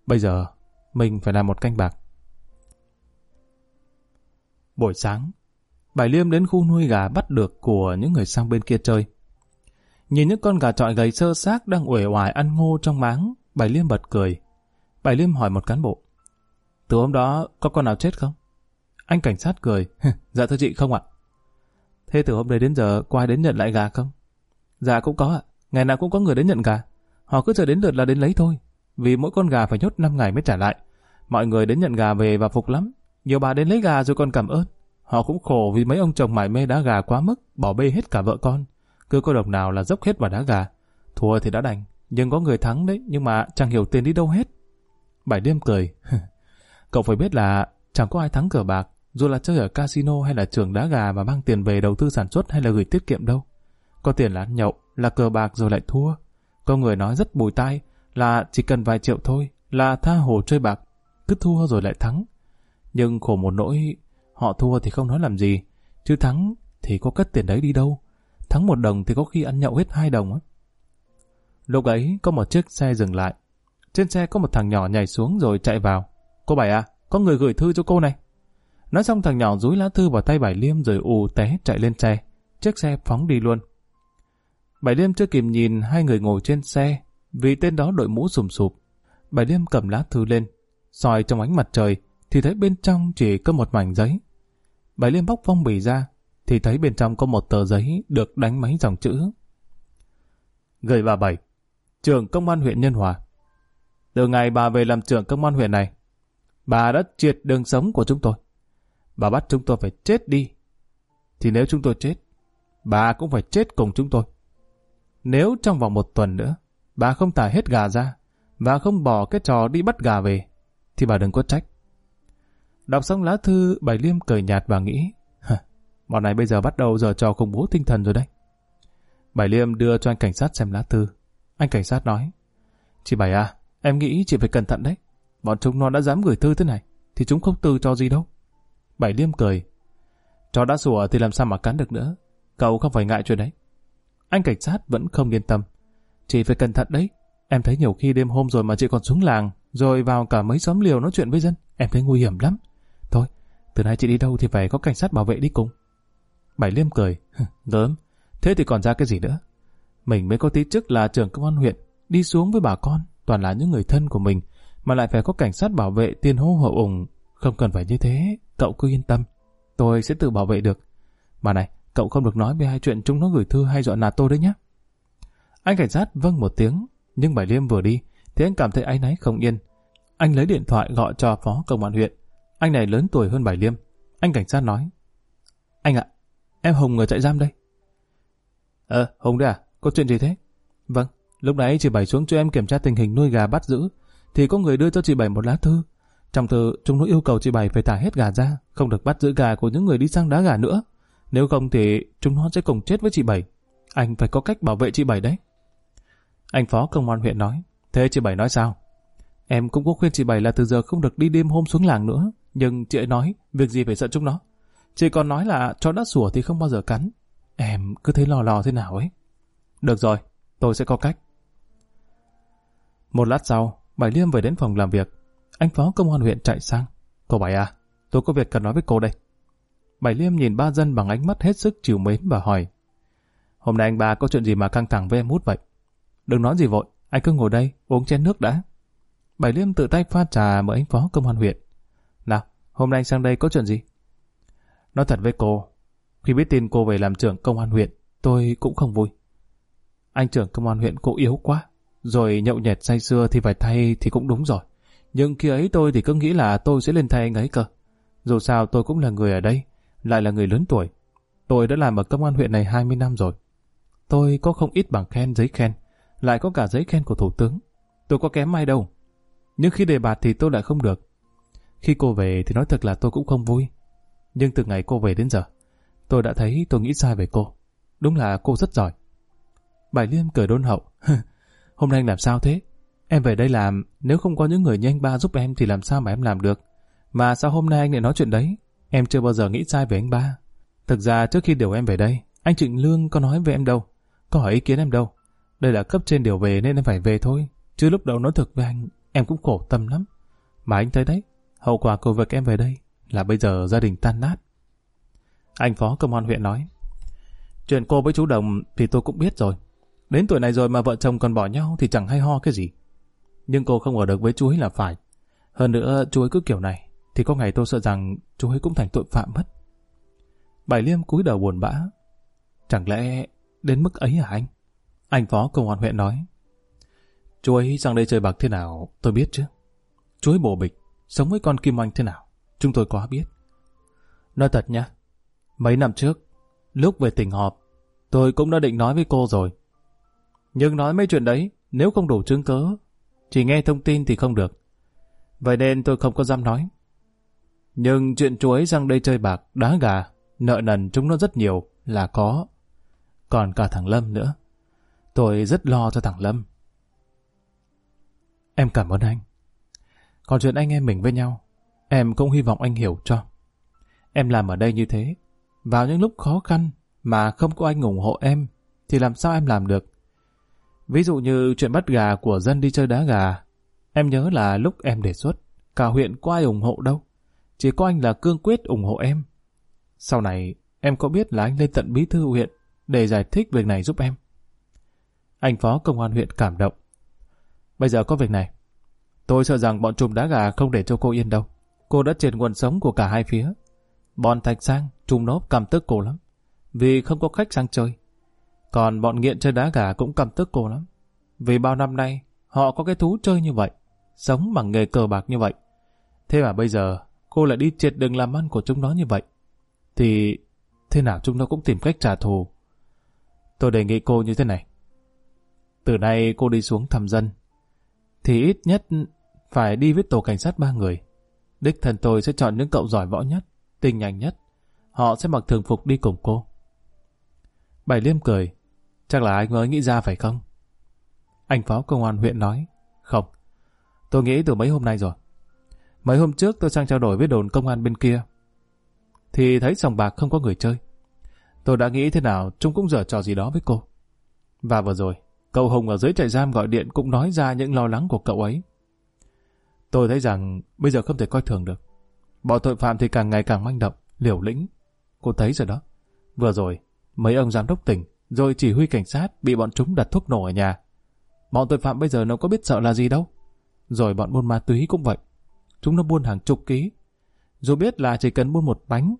Bây giờ, mình phải làm một canh bạc. Buổi sáng, Bài Liêm đến khu nuôi gà bắt được của những người sang bên kia chơi. Nhìn những con gà trọi gầy sơ xác đang uể oải ăn ngô trong máng, Bài Liêm bật cười. Bài Liêm hỏi một cán bộ. Từ hôm đó có con nào chết không? Anh cảnh sát cười. dạ thưa chị không ạ. Thế từ hôm đấy đến giờ có ai đến nhận lại gà không? Dạ cũng có ạ. Ngày nào cũng có người đến nhận gà. Họ cứ chờ đến lượt là đến lấy thôi. Vì mỗi con gà phải nhốt 5 ngày mới trả lại. Mọi người đến nhận gà về và phục lắm. Nhiều bà đến lấy gà rồi còn cảm ơn. Họ cũng khổ vì mấy ông chồng mải mê đá gà quá mức, bỏ bê hết cả vợ con. Cứ có đồng nào là dốc hết vào đá gà. Thua thì đã đành, nhưng có người thắng đấy, nhưng mà chẳng hiểu tiền đi đâu hết. Bảy đêm cười. Cậu phải biết là chẳng có ai thắng cờ bạc, dù là chơi ở casino hay là trường đá gà mà mang tiền về đầu tư sản xuất hay là gửi tiết kiệm đâu. Có tiền là ăn nhậu, là cờ bạc rồi lại thua. Có người nói rất bùi tai là chỉ cần vài triệu thôi, là tha hồ chơi bạc, cứ thua rồi lại thắng. Nhưng khổ một nỗi, họ thua thì không nói làm gì, chứ thắng thì có cất tiền đấy đi đâu. Thắng một đồng thì có khi ăn nhậu hết hai đồng. Lúc ấy có một chiếc xe dừng lại, trên xe có một thằng nhỏ nhảy xuống rồi chạy vào. Cô Bảy à, có người gửi thư cho cô này. Nói xong thằng nhỏ dúi lá thư vào tay Bảy Liêm rồi ù té chạy lên xe. Chiếc xe phóng đi luôn. Bảy Liêm chưa kịp nhìn hai người ngồi trên xe, vì tên đó đội mũ sùm sụp. Bảy Liêm cầm lá thư lên, soi trong ánh mặt trời, thì thấy bên trong chỉ có một mảnh giấy. Bảy Liêm bóc phong bì ra, thì thấy bên trong có một tờ giấy được đánh máy dòng chữ. Gửi bà Bảy, trưởng công an huyện Nhân Hòa. Từ ngày bà về làm trưởng công an huyện này, bà đã triệt đường sống của chúng tôi. Bà bắt chúng tôi phải chết đi. Thì nếu chúng tôi chết, bà cũng phải chết cùng chúng tôi. Nếu trong vòng một tuần nữa, bà không tải hết gà ra, và không bỏ cái trò đi bắt gà về, thì bà đừng có trách. Đọc xong lá thư, Bảy Liêm cười nhạt và nghĩ, bọn này bây giờ bắt đầu giờ trò khủng bố tinh thần rồi đấy. Bảy Liêm đưa cho anh cảnh sát xem lá thư. Anh cảnh sát nói, Chị Bảy à, em nghĩ chị phải cẩn thận đấy. Bọn chúng nó đã dám gửi thư thế này, thì chúng không từ cho gì đâu. Bảy Liêm cười, Chó đã sủa thì làm sao mà cắn được nữa. Cậu không phải ngại chuyện đấy. Anh cảnh sát vẫn không yên tâm. Chị phải cẩn thận đấy. Em thấy nhiều khi đêm hôm rồi mà chị còn xuống làng, rồi vào cả mấy xóm liều nói chuyện với dân. Em thấy nguy hiểm lắm. Thôi, từ nay chị đi đâu thì phải có cảnh sát bảo vệ đi cùng. Bảy Liêm cười. Gớm, thế thì còn ra cái gì nữa? Mình mới có tí chức là trưởng công an huyện, đi xuống với bà con, toàn là những người thân của mình, mà lại phải có cảnh sát bảo vệ tiền hô hậu ủng. Không cần phải như thế, cậu cứ yên tâm. Tôi sẽ tự bảo vệ được. Mà này, cậu không được nói về hai chuyện chúng nó gửi thư hay dọa nạt tôi đấy nhé. Anh cảnh sát vâng một tiếng, nhưng Bảy Liêm vừa đi, thì anh cảm thấy áy náy không yên. Anh lấy điện thoại gọi cho phó công an huyện. Anh này lớn tuổi hơn Bảy Liêm. Anh cảnh sát nói. Anh ạ, em Hùng ở trại giam đây. Ờ, Hùng đấy à? Có chuyện gì thế? Vâng, lúc nãy chị Bảy xuống cho em kiểm tra tình hình nuôi gà bắt giữ, thì có người đưa cho chị Bảy một lá thư. Trong thư, chúng nó yêu cầu chị Bảy phải thả hết gà ra, không được bắt giữ gà của những người đi sang đá gà nữa. Nếu không thì chúng nó sẽ cùng chết với chị Bảy. Anh phải có cách bảo vệ chị Bảy đấy. Anh phó công an huyện nói. Thế chị Bảy nói sao? Em cũng có khuyên chị Bảy là từ giờ không được đi đêm hôm xuống làng nữa. Nhưng chị ấy nói, việc gì phải sợ chúng nó. Chị còn nói là chó đã sủa thì không bao giờ cắn. Em cứ thấy lò lò thế nào ấy. Được rồi, tôi sẽ có cách. Một lát sau, Bảy Liêm về đến phòng làm việc. Anh phó công an huyện chạy sang. Cô Bảy à, tôi có việc cần nói với cô đây. Bảy Liêm nhìn ba dân bằng ánh mắt hết sức chiều mến và hỏi. Hôm nay anh ba có chuyện gì mà căng thẳng với em út vậy? Đừng nói gì vội, anh cứ ngồi đây, uống chén nước đã. Bảy Liêm tự tay pha trà mời anh phó công an huyện. Nào, hôm nay anh sang đây có chuyện gì? Nói thật với cô, khi biết tin cô về làm trưởng công an huyện, tôi cũng không vui. Anh trưởng công an huyện cô yếu quá, rồi nhậu nhẹt say xưa thì phải thay thì cũng đúng rồi. Nhưng khi ấy tôi thì cứ nghĩ là tôi sẽ lên thay anh ấy cơ. Dù sao tôi cũng là người ở đây, lại là người lớn tuổi. Tôi đã làm ở công an huyện này 20 năm rồi. Tôi có không ít bằng khen giấy khen, lại có cả giấy khen của thủ tướng. Tôi có kém ai đâu. Nhưng khi đề bạt thì tôi lại không được. Khi cô về thì nói thật là tôi cũng không vui. Nhưng từ ngày cô về đến giờ, tôi đã thấy tôi nghĩ sai về cô. Đúng là cô rất giỏi. Bài Liêm cười đôn hậu. Hôm nay anh làm sao thế? Em về đây làm, nếu không có những người như anh ba giúp em thì làm sao mà em làm được? Mà sao hôm nay anh lại nói chuyện đấy? Em chưa bao giờ nghĩ sai về anh ba. Thực ra trước khi điều em về đây, anh Trịnh Lương có nói với em đâu. Có hỏi ý kiến em đâu. Đây là cấp trên điều về nên em phải về thôi. Chứ lúc đầu nói thực với anh, em cũng khổ tâm lắm. Mà anh thấy đấy, hậu quả của việc em về đây là bây giờ gia đình tan nát. Anh phó công an huyện nói. Chuyện cô với chú Đồng thì tôi cũng biết rồi. Đến tuổi này rồi mà vợ chồng còn bỏ nhau thì chẳng hay ho cái gì. Nhưng cô không ở được với chú ấy là phải. Hơn nữa chú ấy cứ kiểu này thì có ngày tôi sợ rằng chú ấy cũng thành tội phạm mất. Bảy Liêm cúi đầu buồn bã. Chẳng lẽ đến mức ấy hả anh? Anh phó công an huyện nói. Chú ấy sang đây chơi bạc thế nào tôi biết chứ. Chú ấy bổ bịch, sống với con Kim Anh thế nào, chúng tôi quá biết. Nói thật nhá, mấy năm trước, lúc về tỉnh họp, tôi cũng đã định nói với cô rồi. Nhưng nói mấy chuyện đấy, nếu không đủ chứng cớ, chỉ nghe thông tin thì không được. Vậy nên tôi không có dám nói. Nhưng chuyện chú ấy sang đây chơi bạc, đá gà, nợ nần chúng nó rất nhiều, là có. Còn cả thằng Lâm nữa. Tôi rất lo cho thằng Lâm. Em cảm ơn anh. Còn chuyện anh em mình với nhau, em cũng hy vọng anh hiểu cho. Em làm ở đây như thế, vào những lúc khó khăn mà không có anh ủng hộ em, thì làm sao em làm được? Ví dụ như chuyện bắt gà của dân đi chơi đá gà, Em nhớ là lúc em đề xuất, cả huyện có ai ủng hộ đâu. Chỉ có anh là cương quyết ủng hộ em. Sau này, em có biết là anh lên tận bí thư huyện để giải thích việc này giúp em. Anh phó công an huyện cảm động. Bây giờ có việc này. Tôi sợ rằng bọn trùm đá gà không để cho cô yên đâu. Cô đã triệt nguồn sống của cả hai phía. Bọn Thạch Sang, trùm nốt cảm tức cô lắm. Vì không có khách sang chơi. Còn bọn nghiện chơi đá gà cũng căm tức cô lắm. Vì bao năm nay, họ có cái thú chơi như vậy. Sống bằng nghề cờ bạc như vậy. Thế mà bây giờ, cô lại đi triệt đường làm ăn của chúng nó như vậy. Thì thế nào chúng nó cũng tìm cách trả thù. Tôi đề nghị cô như thế này. Từ nay cô đi xuống thăm dân, thì ít nhất phải đi với tổ cảnh sát ba người. Đích thân tôi sẽ chọn những cậu giỏi võ nhất, tinh nhanh nhất. Họ sẽ mặc thường phục đi cùng cô. Bảy Liêm cười. Chắc là anh mới nghĩ ra phải không? Anh phó công an huyện nói. Không. Tôi nghĩ từ mấy hôm nay rồi. Mấy hôm trước tôi sang trao đổi với đồn công an bên kia. Thì thấy sòng bạc không có người chơi. Tôi đã nghĩ thế nào chúng cũng dở trò gì đó với cô. Và vừa rồi, cậu Hùng ở dưới trại giam gọi điện cũng nói ra những lo lắng của cậu ấy. Tôi thấy rằng bây giờ không thể coi thường được. Bọn tội phạm thì càng ngày càng manh động, liều lĩnh. Cô thấy rồi đó. Vừa rồi, mấy ông giám đốc tỉnh, rồi chỉ huy cảnh sát bị bọn chúng đặt thuốc nổ ở nhà. Bọn tội phạm bây giờ nó có biết sợ là gì đâu. Rồi bọn buôn ma túy cũng vậy. Chúng nó buôn hàng chục ký. Dù biết là chỉ cần buôn một bánh,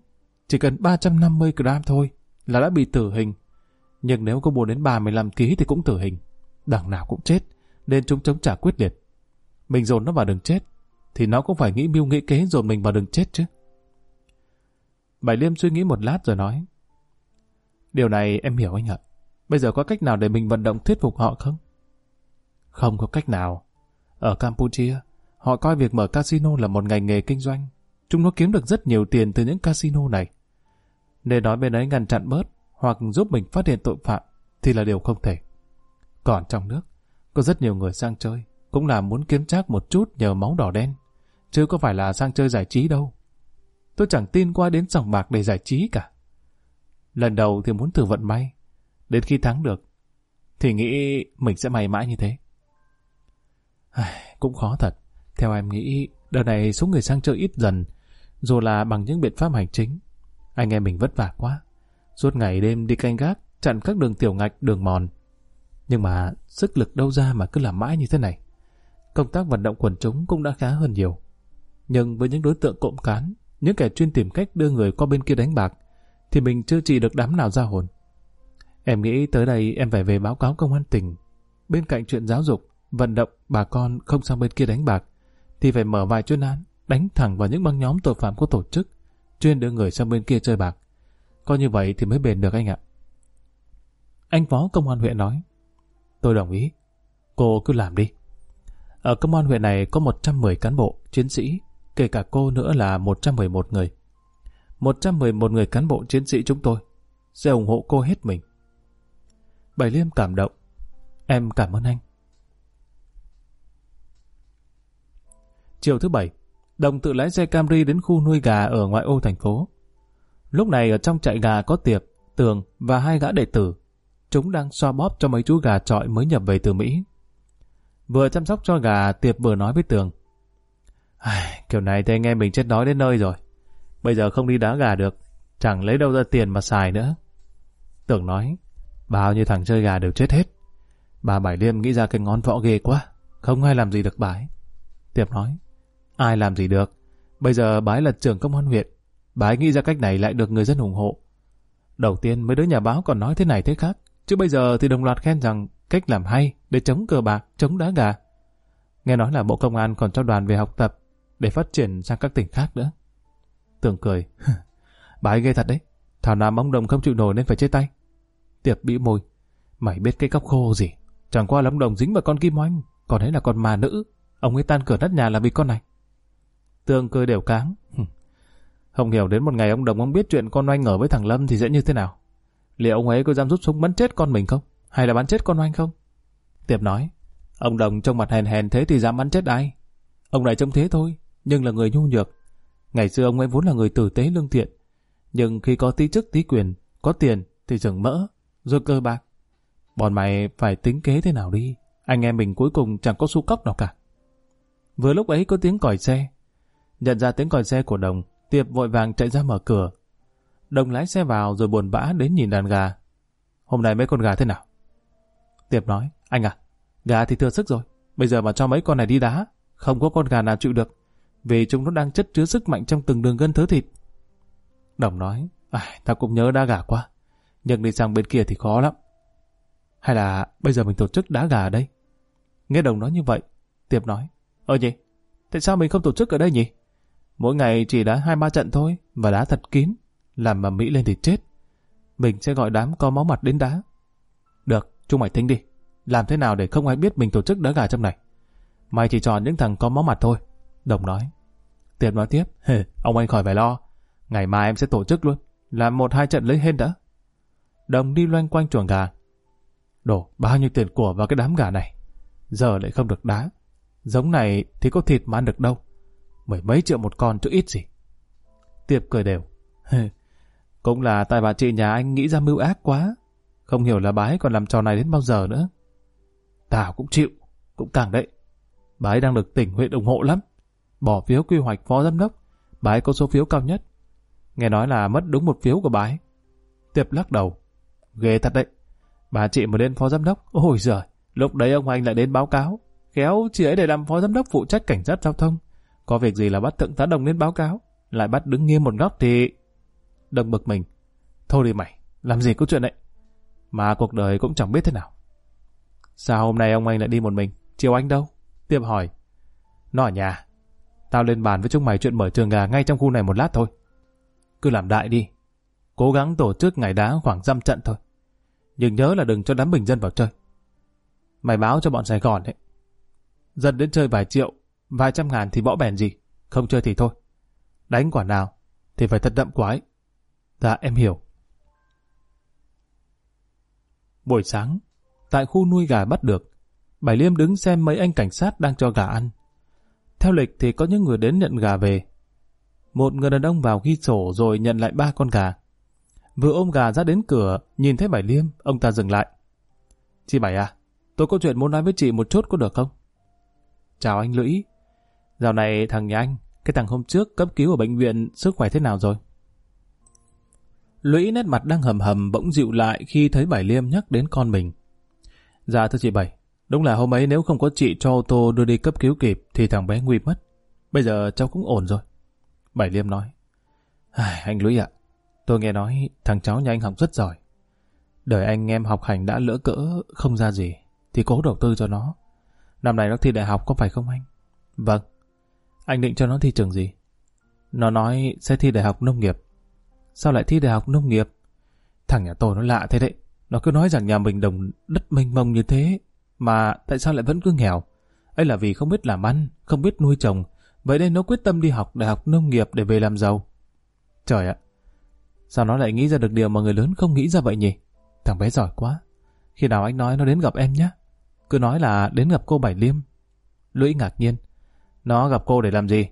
chỉ cần 350 gram thôi, là đã bị tử hình. Nhưng nếu có buôn đến 35 ký thì cũng tử hình. Đằng nào cũng chết, nên chúng chống trả quyết liệt. Mình dồn nó vào đường chết, thì nó cũng phải nghĩ mưu nghĩ kế dồn mình vào đường chết chứ. Bảy Liêm suy nghĩ một lát rồi nói. Điều này em hiểu anh ạ. Bây giờ có cách nào để mình vận động thuyết phục họ không? Không có cách nào. Ở Campuchia, họ coi việc mở casino là một ngành nghề kinh doanh. Chúng nó kiếm được rất nhiều tiền từ những casino này. Nên nói bên ấy ngăn chặn bớt hoặc giúp mình phát hiện tội phạm thì là điều không thể. Còn trong nước, có rất nhiều người sang chơi, cũng là muốn kiếm trác một chút nhờ máu đỏ đen, chứ có phải là sang chơi giải trí đâu. Tôi chẳng tin qua đến sòng bạc để giải trí cả. Lần đầu thì muốn thử vận may, đến khi thắng được, thì nghĩ mình sẽ may mãi như thế. Cũng khó thật. Theo em nghĩ, đợt này số người sang chơi ít dần, dù là bằng những biện pháp hành chính. Anh em mình vất vả quá. Suốt ngày đêm đi canh gác, chặn các đường tiểu ngạch, đường mòn. Nhưng mà sức lực đâu ra mà cứ làm mãi như thế này. Công tác vận động quần chúng cũng đã khá hơn nhiều. Nhưng với những đối tượng cộng cán, những kẻ chuyên tìm cách đưa người qua bên kia đánh bạc, thì mình chưa chỉ được đám nào ra hồn. Em nghĩ tới đây em phải về báo cáo công an tỉnh. Bên cạnh chuyện giáo dục, vận động bà con không sang bên kia đánh bạc, thì phải mở vài chuyên án, đánh thẳng vào những băng nhóm tội phạm có tổ chức, chuyên đưa người sang bên kia chơi bạc. Có như vậy thì mới bền được anh ạ. Anh phó công an huyện nói, tôi đồng ý, cô cứ làm đi. Ở công an huyện này có 110 cán bộ, chiến sĩ, kể cả cô nữa là 111 người. 111 người cán bộ chiến sĩ chúng tôi sẽ ủng hộ cô hết mình. Bảy Liêm cảm động. Em cảm ơn anh. Chiều thứ bảy, Đồng tự lái xe Camry đến khu nuôi gà ở ngoại ô thành phố. Lúc này ở trong trại gà có Tiệp, Tường và hai gã đệ tử. Chúng đang xoa bóp cho mấy chú gà trọi mới nhập về từ Mỹ. Vừa chăm sóc cho gà, Tiệp vừa nói với Tường. Kiểu này thì anh em mình chết đói đến nơi rồi. Bây giờ không đi đá gà được, chẳng lấy đâu ra tiền mà xài nữa. Tưởng nói, bao nhiêu thằng chơi gà đều chết hết. Bà Bảy Liêm nghĩ ra cái ngón võ ghê quá, không ai làm gì được bái. Tiệp nói, ai làm gì được, bây giờ bái là trưởng công an huyện, bái nghĩ ra cách này lại được người dân ủng hộ. Đầu tiên mấy đứa nhà báo còn nói thế này thế khác, chứ bây giờ thì đồng loạt khen rằng cách làm hay để chống cờ bạc, chống đá gà. Nghe nói là Bộ Công an còn cho đoàn về học tập để phát triển sang các tỉnh khác nữa. Tường cười. bà ấy ghê thật đấy. Thảo nào móng đồng không chịu nổi nên phải chia tay. Tiệp bị môi. Mày biết cái cóc khô gì. Chẳng qua lắm đồng dính vào con kim oanh. Còn ấy là con mà nữ. Ông ấy tan cửa đất nhà là vì con này. Tường cười đều cáng. Không hiểu đến một ngày ông đồng ông biết chuyện con oanh ở với thằng Lâm thì sẽ như thế nào. Liệu ông ấy có dám rút súng bắn chết con mình không? Hay là bắn chết con oanh không? Tiệp nói. Ông đồng trong mặt hèn hèn thế thì dám bắn chết ai? Ông này trông thế thôi, nhưng là người nhu nhược, Ngày xưa ông ấy vốn là người tử tế lương thiện, nhưng khi có tí chức tí quyền, có tiền thì dừng mỡ, rồi cơ bạc. Bọn mày phải tính kế thế nào đi, anh em mình cuối cùng chẳng có xu cốc nào cả. Vừa lúc ấy có tiếng còi xe. Nhận ra tiếng còi xe của Đồng, Tiệp vội vàng chạy ra mở cửa. Đồng lái xe vào rồi buồn bã đến nhìn đàn gà. Hôm nay mấy con gà thế nào? Tiệp nói, anh à, gà thì thừa sức rồi. Bây giờ mà cho mấy con này đi đá, không có con gà nào chịu được. Vì chúng nó đang chất chứa sức mạnh trong từng đường gân thớ thịt. Đồng nói, à, ta cũng nhớ đá gà quá. Nhưng đi sang bên kia thì khó lắm. Hay là bây giờ mình tổ chức đá gà ở đây? Nghe Đồng nói như vậy, Tiệp nói, Ơ nhỉ, tại sao mình không tổ chức ở đây nhỉ? Mỗi ngày chỉ đá hai ba trận thôi, và đá thật kín, làm mà Mỹ lên thì chết. Mình sẽ gọi đám có máu mặt đến đá. Được, chúng mày tính đi. Làm thế nào để không ai biết mình tổ chức đá gà trong này? Mày chỉ chọn những thằng có máu mặt thôi. Đồng nói. Tiệp nói tiếp. Ông anh khỏi phải lo. Ngày mai em sẽ tổ chức luôn. Làm một hai trận lấy hên đã. Đồng đi loanh quanh chuồng gà. Đổ bao nhiêu tiền của vào cái đám gà này. Giờ lại không được đá. Giống này thì có thịt mà ăn được đâu. Mười mấy triệu một con chứ ít gì. Tiệp cười đều. Cũng là tại bà chị nhà anh nghĩ ra mưu ác quá. Không hiểu là bà ấy còn làm trò này đến bao giờ nữa. Tao cũng chịu, cũng càng đấy. Bà ấy đang được tỉnh huyện ủng hộ lắm. Bỏ phiếu quy hoạch phó giám đốc, bà ấy có số phiếu cao nhất. Nghe nói là mất đúng một phiếu của bà ấy. Tiệp lắc đầu. Ghê thật đấy. Bà chị mà đến phó giám đốc, ôi giời, lúc đấy ông anh lại đến báo cáo. Khéo chị ấy để làm phó giám đốc phụ trách cảnh sát giao thông. Có việc gì là bắt thượng tá đồng đến báo cáo. Lại bắt đứng nghiêm một góc thì... Đồng bực mình. Thôi đi mày, làm gì có chuyện đấy. Mà cuộc đời cũng chẳng biết thế nào. Sao hôm nay ông anh lại đi một mình? Chiều anh đâu? Tiệp hỏi. Nó ở nhà. Tao lên bàn với chúng mày chuyện mở trường gà ngay trong khu này một lát thôi. Cứ làm đại đi. Cố gắng tổ chức ngày đá khoảng dăm trận thôi. Nhưng nhớ là đừng cho đám bình dân vào chơi. Mày báo cho bọn Sài Gòn đấy. Dân đến chơi vài triệu, vài trăm ngàn thì bỏ bèn gì. Không chơi thì thôi. Đánh quả nào thì phải thật đậm quái. Dạ em hiểu. Buổi sáng, tại khu nuôi gà bắt được, Bảy Liêm đứng xem mấy anh cảnh sát đang cho gà ăn. Theo lịch thì có những người đến nhận gà về. Một người đàn ông vào ghi sổ rồi nhận lại ba con gà. Vừa ôm gà ra đến cửa, nhìn thấy Bảy Liêm, ông ta dừng lại. Chị Bảy à, tôi có chuyện muốn nói với chị một chút có được không? Chào anh Lũy. Dạo này thằng nhà anh, cái thằng hôm trước cấp cứu ở bệnh viện, sức khỏe thế nào rồi? Lũy nét mặt đang hầm hầm bỗng dịu lại khi thấy Bảy Liêm nhắc đến con mình. Dạ thưa chị Bảy, đúng là hôm ấy nếu không có chị cho ô tô đưa đi cấp cứu kịp thì thằng bé nguy mất. Bây giờ cháu cũng ổn rồi. Bảy Liêm nói. Anh Lũy ạ, tôi nghe nói thằng cháu nhà anh học rất giỏi. Đời anh em học hành đã lỡ cỡ không ra gì thì cố đầu tư cho nó. Năm nay nó thi đại học có phải không anh? Vâng. Anh định cho nó thi trường gì? Nó nói sẽ thi đại học nông nghiệp. Sao lại thi đại học nông nghiệp? Thằng nhà tôi nó lạ thế đấy. Nó cứ nói rằng nhà mình đồng đất mênh mông như thế. Mà tại sao lại vẫn cứ nghèo? ấy là vì không biết làm ăn, không biết nuôi chồng. Vậy nên nó quyết tâm đi học đại học nông nghiệp để về làm giàu. Trời ạ! Sao nó lại nghĩ ra được điều mà người lớn không nghĩ ra vậy nhỉ? Thằng bé giỏi quá. Khi nào anh nói nó đến gặp em nhé. Cứ nói là đến gặp cô Bảy Liêm. Lũy ngạc nhiên. Nó gặp cô để làm gì?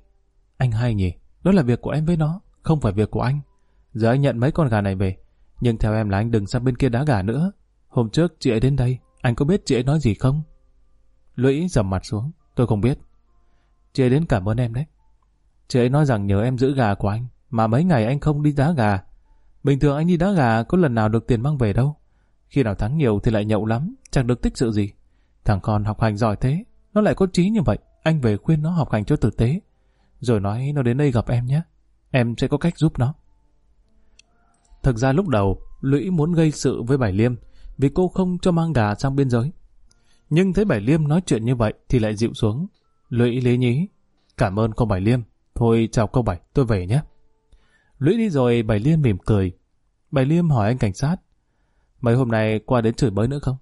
Anh hay nhỉ? Đó là việc của em với nó, không phải việc của anh. Giờ anh nhận mấy con gà này về. Nhưng theo em là anh đừng sang bên kia đá gà nữa. Hôm trước chị ấy đến đây, anh có biết chị ấy nói gì không? Lũy dầm mặt xuống, tôi không biết. Chị ấy đến cảm ơn em đấy. Chị ấy nói rằng nhờ em giữ gà của anh, mà mấy ngày anh không đi đá gà. Bình thường anh đi đá gà có lần nào được tiền mang về đâu. Khi nào thắng nhiều thì lại nhậu lắm, chẳng được tích sự gì. Thằng con học hành giỏi thế, nó lại có trí như vậy. Anh về khuyên nó học hành cho tử tế. Rồi nói nó đến đây gặp em nhé. Em sẽ có cách giúp nó. Thực ra lúc đầu, Lũy muốn gây sự với Bảy Liêm vì cô không cho mang gà sang biên giới. Nhưng thấy Bảy Liêm nói chuyện như vậy thì lại dịu xuống. Lũy lý nhí. Cảm ơn cô Bảy Liêm. Thôi chào cô Bảy, tôi về nhé. Lũy đi rồi Bảy Liêm mỉm cười. Bảy Liêm hỏi anh cảnh sát. Mấy hôm nay qua đến chửi bới nữa không?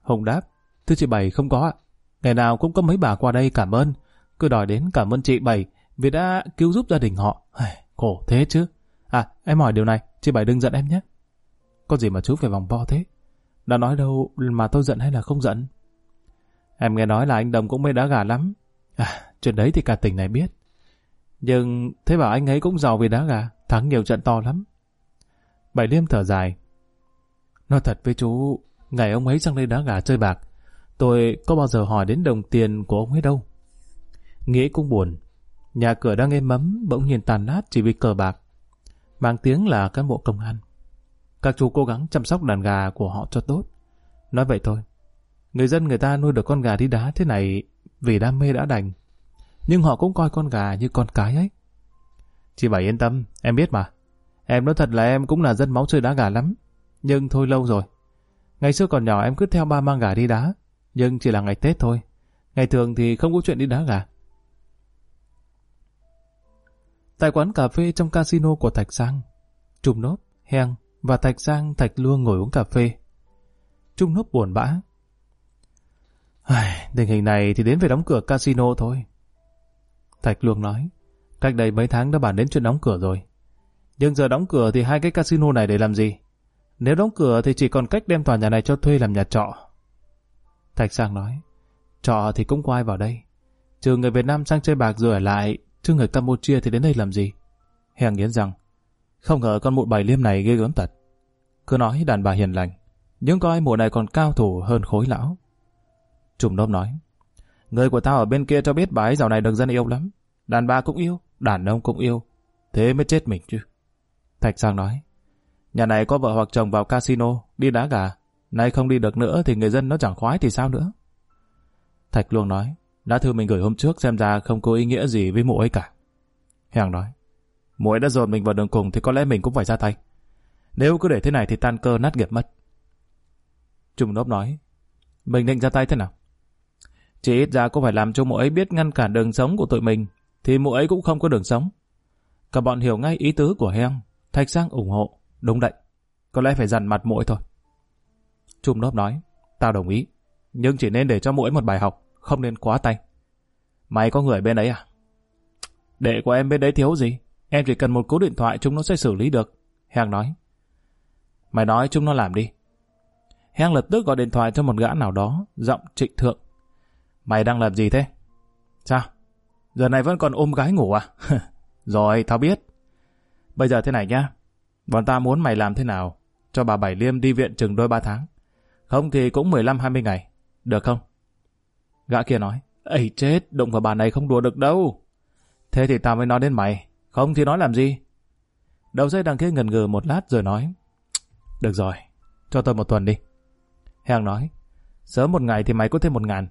Hùng đáp. Thưa chị Bảy không có ạ. Ngày nào cũng có mấy bà qua đây cảm ơn. Cứ đòi đến cảm ơn chị Bảy vì đã cứu giúp gia đình họ. Khổ thế chứ. À, em hỏi điều này, chị Bảy đừng giận em nhé. Có gì mà chú phải vòng vo thế? Đã nói đâu mà tôi giận hay là không giận? Em nghe nói là anh Đồng cũng mê đá gà lắm. À, chuyện đấy thì cả tỉnh này biết. Nhưng thế bảo anh ấy cũng giàu vì đá gà, thắng nhiều trận to lắm. Bảy Liêm thở dài. Nói thật với chú, ngày ông ấy sang đây đá gà chơi bạc, tôi có bao giờ hỏi đến đồng tiền của ông ấy đâu. Nghĩ cũng buồn. Nhà cửa đang êm mấm bỗng nhiên tàn nát chỉ vì cờ bạc. Mang tiếng là cán bộ công an. Các chú cố gắng chăm sóc đàn gà của họ cho tốt. Nói vậy thôi. Người dân người ta nuôi được con gà đi đá thế này vì đam mê đã đành. Nhưng họ cũng coi con gà như con cái ấy. Chị Bảy yên tâm, em biết mà. Em nói thật là em cũng là dân máu chơi đá gà lắm. Nhưng thôi lâu rồi. Ngày xưa còn nhỏ em cứ theo ba mang gà đi đá. Nhưng chỉ là ngày Tết thôi. Ngày thường thì không có chuyện đi đá gà. Tại quán cà phê trong casino của Thạch Sang, trùm Nốt, Heng và Thạch Sang Thạch Luông ngồi uống cà phê. Trung Nốt buồn bã. Ai, tình hình này thì đến về đóng cửa casino thôi. Thạch Luông nói, cách đây mấy tháng đã bàn đến chuyện đóng cửa rồi. Nhưng giờ đóng cửa thì hai cái casino này để làm gì? Nếu đóng cửa thì chỉ còn cách đem tòa nhà này cho thuê làm nhà trọ. Thạch Sang nói, trọ thì cũng có ai vào đây. Trừ người Việt Nam sang chơi bạc rồi ở lại, chứ người Campuchia thì đến đây làm gì? Hèn nghiến rằng, không ngờ con mụ bảy liêm này ghê gớm thật. Cứ nói đàn bà hiền lành, nhưng coi mụ này còn cao thủ hơn khối lão. Trùng nôm nói, người của tao ở bên kia cho biết bà ấy dạo này được dân yêu lắm. Đàn bà cũng yêu, đàn ông cũng yêu. Thế mới chết mình chứ. Thạch Sang nói, nhà này có vợ hoặc chồng vào casino, đi đá gà. Nay không đi được nữa thì người dân nó chẳng khoái thì sao nữa. Thạch Luông nói, đã thư mình gửi hôm trước xem ra không có ý nghĩa gì với mụ ấy cả. Hàng nói, mụ đã dồn mình vào đường cùng thì có lẽ mình cũng phải ra tay. Nếu cứ để thế này thì tan cơ nát nghiệp mất. Trung Nốp nói, mình định ra tay thế nào? Chỉ ít ra cũng phải làm cho mụ ấy biết ngăn cản đường sống của tụi mình, thì mụ ấy cũng không có đường sống. Cả bọn hiểu ngay ý tứ của Heng, Thạch Sang ủng hộ, đúng đậy. Có lẽ phải dằn mặt mụ thôi. Trung Nốp nói, tao đồng ý, nhưng chỉ nên để cho mụ ấy một bài học, không nên quá tay. Mày có người bên đấy à? Đệ của em bên đấy thiếu gì? Em chỉ cần một cú điện thoại chúng nó sẽ xử lý được. Heng nói. Mày nói chúng nó làm đi. Heng lập tức gọi điện thoại cho một gã nào đó, giọng trịnh thượng. Mày đang làm gì thế? Sao? Giờ này vẫn còn ôm gái ngủ à? Rồi, tao biết. Bây giờ thế này nhá. Bọn ta muốn mày làm thế nào? Cho bà Bảy Liêm đi viện chừng đôi ba tháng. Không thì cũng 15-20 ngày. Được không? Gã kia nói. Ây chết, đụng vào bà này không đùa được đâu. Thế thì tao mới nói đến mày. Không thì nói làm gì? Đầu dây đằng kia ngần ngừ một lát rồi nói. Được rồi, cho tôi một tuần đi. hàng nói. Sớm một ngày thì mày có thêm một ngàn.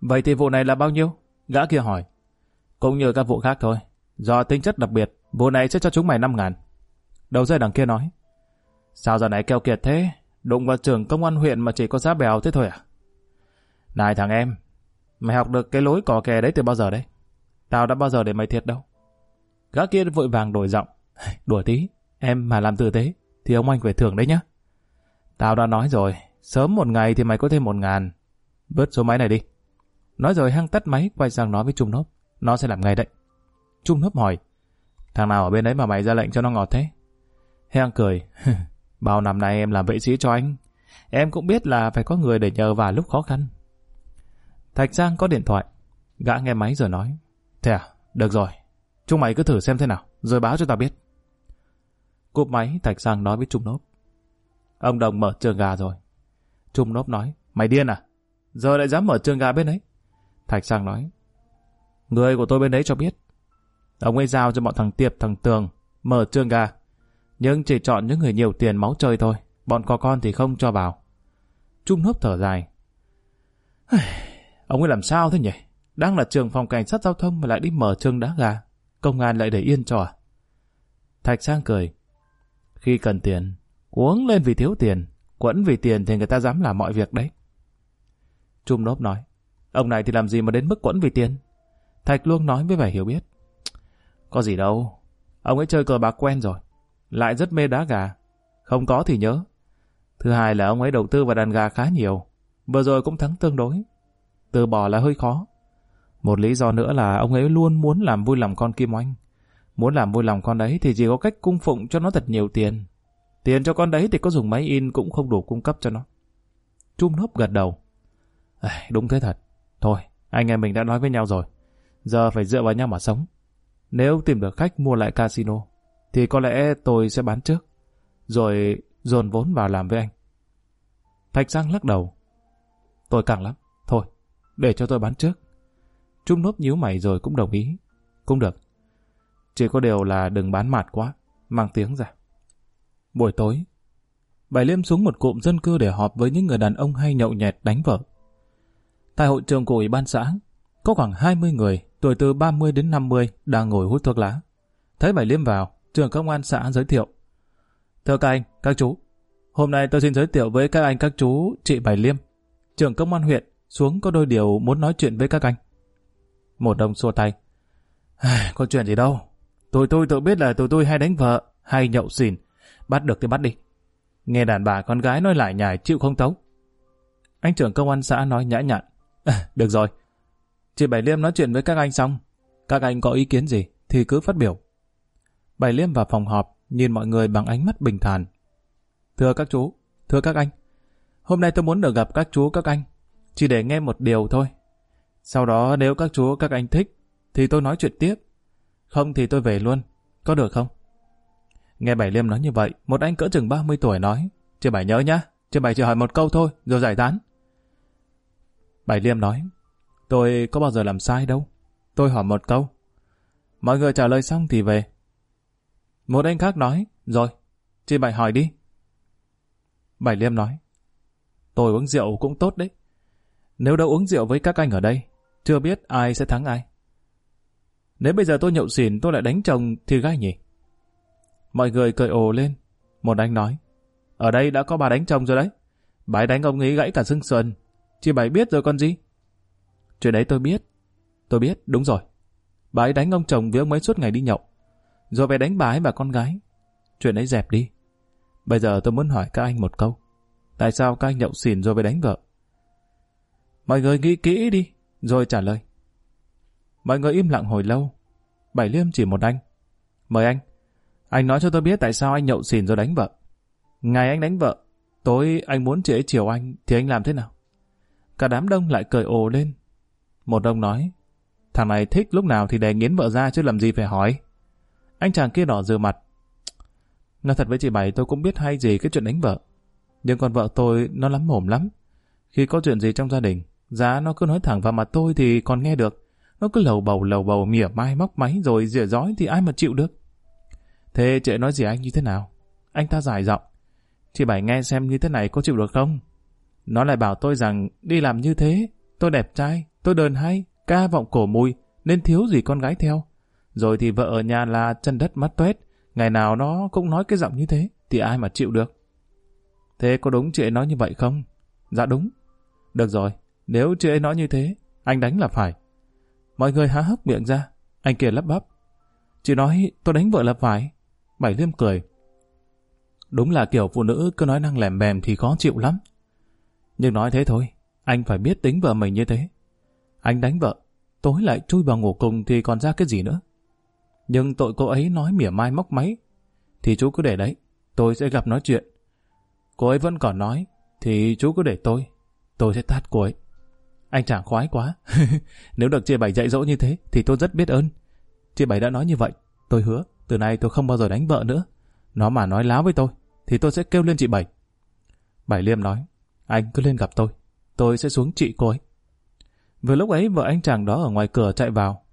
Vậy thì vụ này là bao nhiêu? Gã kia hỏi. Cũng như các vụ khác thôi. Do tính chất đặc biệt, vụ này sẽ cho chúng mày năm ngàn. Đầu dây đằng kia nói. Sao giờ này keo kiệt thế? Đụng vào trường công an huyện mà chỉ có giá bèo thế thôi à? Này thằng em, mày học được cái lối cò kè đấy từ bao giờ đấy? Tao đã bao giờ để mày thiệt đâu. Gã kia vội vàng đổi giọng. Đùa tí, em mà làm tử tế, thì ông anh phải thưởng đấy nhá. Tao đã nói rồi, sớm một ngày thì mày có thêm một ngàn. Bớt số máy này đi. Nói rồi hăng tắt máy quay sang nói với Trung Nốp. Nó sẽ làm ngay đấy. Trung Nốp hỏi. Thằng nào ở bên đấy mà mày ra lệnh cho nó ngọt thế? Hang cười. Bao năm nay em làm vệ sĩ cho anh. Em cũng biết là phải có người để nhờ vào lúc khó khăn. Thạch Giang có điện thoại. Gã nghe máy rồi nói. Thế à? Được rồi. Chúng mày cứ thử xem thế nào, rồi báo cho tao biết. Cúp máy, Thạch sang nói với Trung Nốp. Ông Đồng mở trường gà rồi. Trung Nốp nói. Mày điên à? Giờ lại dám mở trường gà bên ấy. Thạch sang nói. Người của tôi bên đấy cho biết. Ông ấy giao cho bọn thằng Tiệp, thằng Tường mở trường gà. Nhưng chỉ chọn những người nhiều tiền máu chơi thôi. Bọn có con thì không cho vào. Trung Nốp thở dài. Ông ấy làm sao thế nhỉ? Đang là trường phòng cảnh sát giao thông mà lại đi mở trường đá gà. Công an lại để yên cho à? Thạch Sang cười. Khi cần tiền, uống lên vì thiếu tiền, quẫn vì tiền thì người ta dám làm mọi việc đấy. Trung Nốp nói. Ông này thì làm gì mà đến mức quẫn vì tiền? Thạch Luông nói với vẻ hiểu biết. Có gì đâu. Ông ấy chơi cờ bạc quen rồi. Lại rất mê đá gà. Không có thì nhớ. Thứ hai là ông ấy đầu tư vào đàn gà khá nhiều. Vừa rồi cũng thắng tương đối. Từ bỏ là hơi khó. Một lý do nữa là ông ấy luôn muốn làm vui lòng con Kim Oanh. Muốn làm vui lòng con đấy thì chỉ có cách cung phụng cho nó thật nhiều tiền. Tiền cho con đấy thì có dùng máy in cũng không đủ cung cấp cho nó. Trung nốp gật đầu. À, đúng thế thật. Thôi, anh em mình đã nói với nhau rồi. Giờ phải dựa vào nhau mà sống. Nếu tìm được khách mua lại casino, thì có lẽ tôi sẽ bán trước. Rồi dồn vốn vào làm với anh. Thạch Giang lắc đầu. Tôi càng lắm. Thôi, để cho tôi bán trước. Trung nốt nhíu mày rồi cũng đồng ý. Cũng được. Chỉ có điều là đừng bán mạt quá, mang tiếng ra. Buổi tối, Bảy Liêm xuống một cụm dân cư để họp với những người đàn ông hay nhậu nhẹt đánh vợ. Tại hội trường của Ủy ban xã, có khoảng 20 người, tuổi từ 30 đến 50 đang ngồi hút thuốc lá. Thấy Bảy Liêm vào, trưởng công an xã giới thiệu. Thưa các anh, các chú, hôm nay tôi xin giới thiệu với các anh các chú chị Bảy Liêm, trưởng công an huyện, xuống có đôi điều muốn nói chuyện với các anh. Một đồng xua tay. Có chuyện gì đâu, tụi tôi tự biết là tụi tôi hay đánh vợ, hay nhậu xỉn, bắt được thì bắt đi. Nghe đàn bà con gái nói lại nhải chịu không tấu. Anh trưởng công an xã nói nhã nhặn. À, được rồi, chị Bảy Liêm nói chuyện với các anh xong, các anh có ý kiến gì thì cứ phát biểu. Bảy Liêm vào phòng họp, nhìn mọi người bằng ánh mắt bình thản. Thưa các chú, thưa các anh, hôm nay tôi muốn được gặp các chú các anh, chỉ để nghe một điều thôi. Sau đó nếu các chú các anh thích, thì tôi nói chuyện tiếp. Không thì tôi về luôn, có được không? Nghe Bảy Liêm nói như vậy, một anh cỡ chừng 30 tuổi nói, Chị Bảy nhớ nhá, chị Bảy chỉ hỏi một câu thôi, rồi giải tán. Bảy Liêm nói, tôi có bao giờ làm sai đâu, tôi hỏi một câu. Mọi người trả lời xong thì về. Một anh khác nói, rồi, chị Bảy hỏi đi. Bảy Liêm nói, tôi uống rượu cũng tốt đấy. Nếu đâu uống rượu với các anh ở đây, chưa biết ai sẽ thắng ai. Nếu bây giờ tôi nhậu xỉn tôi lại đánh chồng thì gai nhỉ? Mọi người cười ồ lên. Một anh nói, ở đây đã có bà đánh chồng rồi đấy. Bà ấy đánh ông ấy gãy cả xương sườn. Chị bảy biết rồi con gì? Chuyện đấy tôi biết. Tôi biết, đúng rồi. Bà ấy đánh ông chồng với ông ấy suốt ngày đi nhậu. Rồi về đánh bà ấy và con gái. Chuyện ấy dẹp đi. Bây giờ tôi muốn hỏi các anh một câu. Tại sao các anh nhậu xỉn rồi về đánh vợ? Mọi người nghĩ kỹ đi, rồi trả lời. Mọi người im lặng hồi lâu. Bảy Liêm chỉ một anh. Mời anh. Anh nói cho tôi biết tại sao anh nhậu xỉn rồi đánh vợ. Ngày anh đánh vợ, tối anh muốn chị ấy chiều anh thì anh làm thế nào? Cả đám đông lại cười ồ lên. Một ông nói, thằng này thích lúc nào thì đè nghiến vợ ra chứ làm gì phải hỏi. Anh chàng kia đỏ rửa mặt. Nói thật với chị Bảy tôi cũng biết hay gì cái chuyện đánh vợ. Nhưng con vợ tôi nó lắm mồm lắm. Khi có chuyện gì trong gia đình, giá nó cứ nói thẳng vào mặt tôi thì còn nghe được. Nó cứ lầu bầu lầu bầu mỉa mai móc máy rồi rỉa rói thì ai mà chịu được. Thế chị nói gì anh như thế nào? Anh ta giải giọng. Chị Bảy nghe xem như thế này có chịu được không? Nó lại bảo tôi rằng đi làm như thế, tôi đẹp trai, tôi đờn hay, ca vọng cổ mùi, nên thiếu gì con gái theo. Rồi thì vợ ở nhà là chân đất mắt tuét, ngày nào nó cũng nói cái giọng như thế, thì ai mà chịu được. Thế có đúng chị ấy nói như vậy không? Dạ đúng. Được rồi, nếu chị ấy nói như thế, anh đánh là phải. Mọi người há hốc miệng ra, anh kia lắp bắp. Chị nói tôi đánh vợ là phải. Bảy liêm cười. Đúng là kiểu phụ nữ cứ nói năng lèm bèm thì khó chịu lắm. Nhưng nói thế thôi, anh phải biết tính vợ mình như thế. Anh đánh vợ, tối lại chui vào ngủ cùng thì còn ra cái gì nữa. Nhưng tội cô ấy nói mỉa mai móc máy, thì chú cứ để đấy, tôi sẽ gặp nói chuyện. Cô ấy vẫn còn nói, thì chú cứ để tôi, tôi sẽ tát cô ấy. Anh chàng khoái quá. Nếu được chị Bảy dạy dỗ như thế, thì tôi rất biết ơn. Chị Bảy đã nói như vậy, tôi hứa, từ nay tôi không bao giờ đánh vợ nữa. Nó mà nói láo với tôi, thì tôi sẽ kêu lên chị Bảy. Bảy Liêm nói, anh cứ lên gặp tôi, tôi sẽ xuống trị cô ấy. Vừa lúc ấy vợ anh chàng đó ở ngoài cửa chạy vào.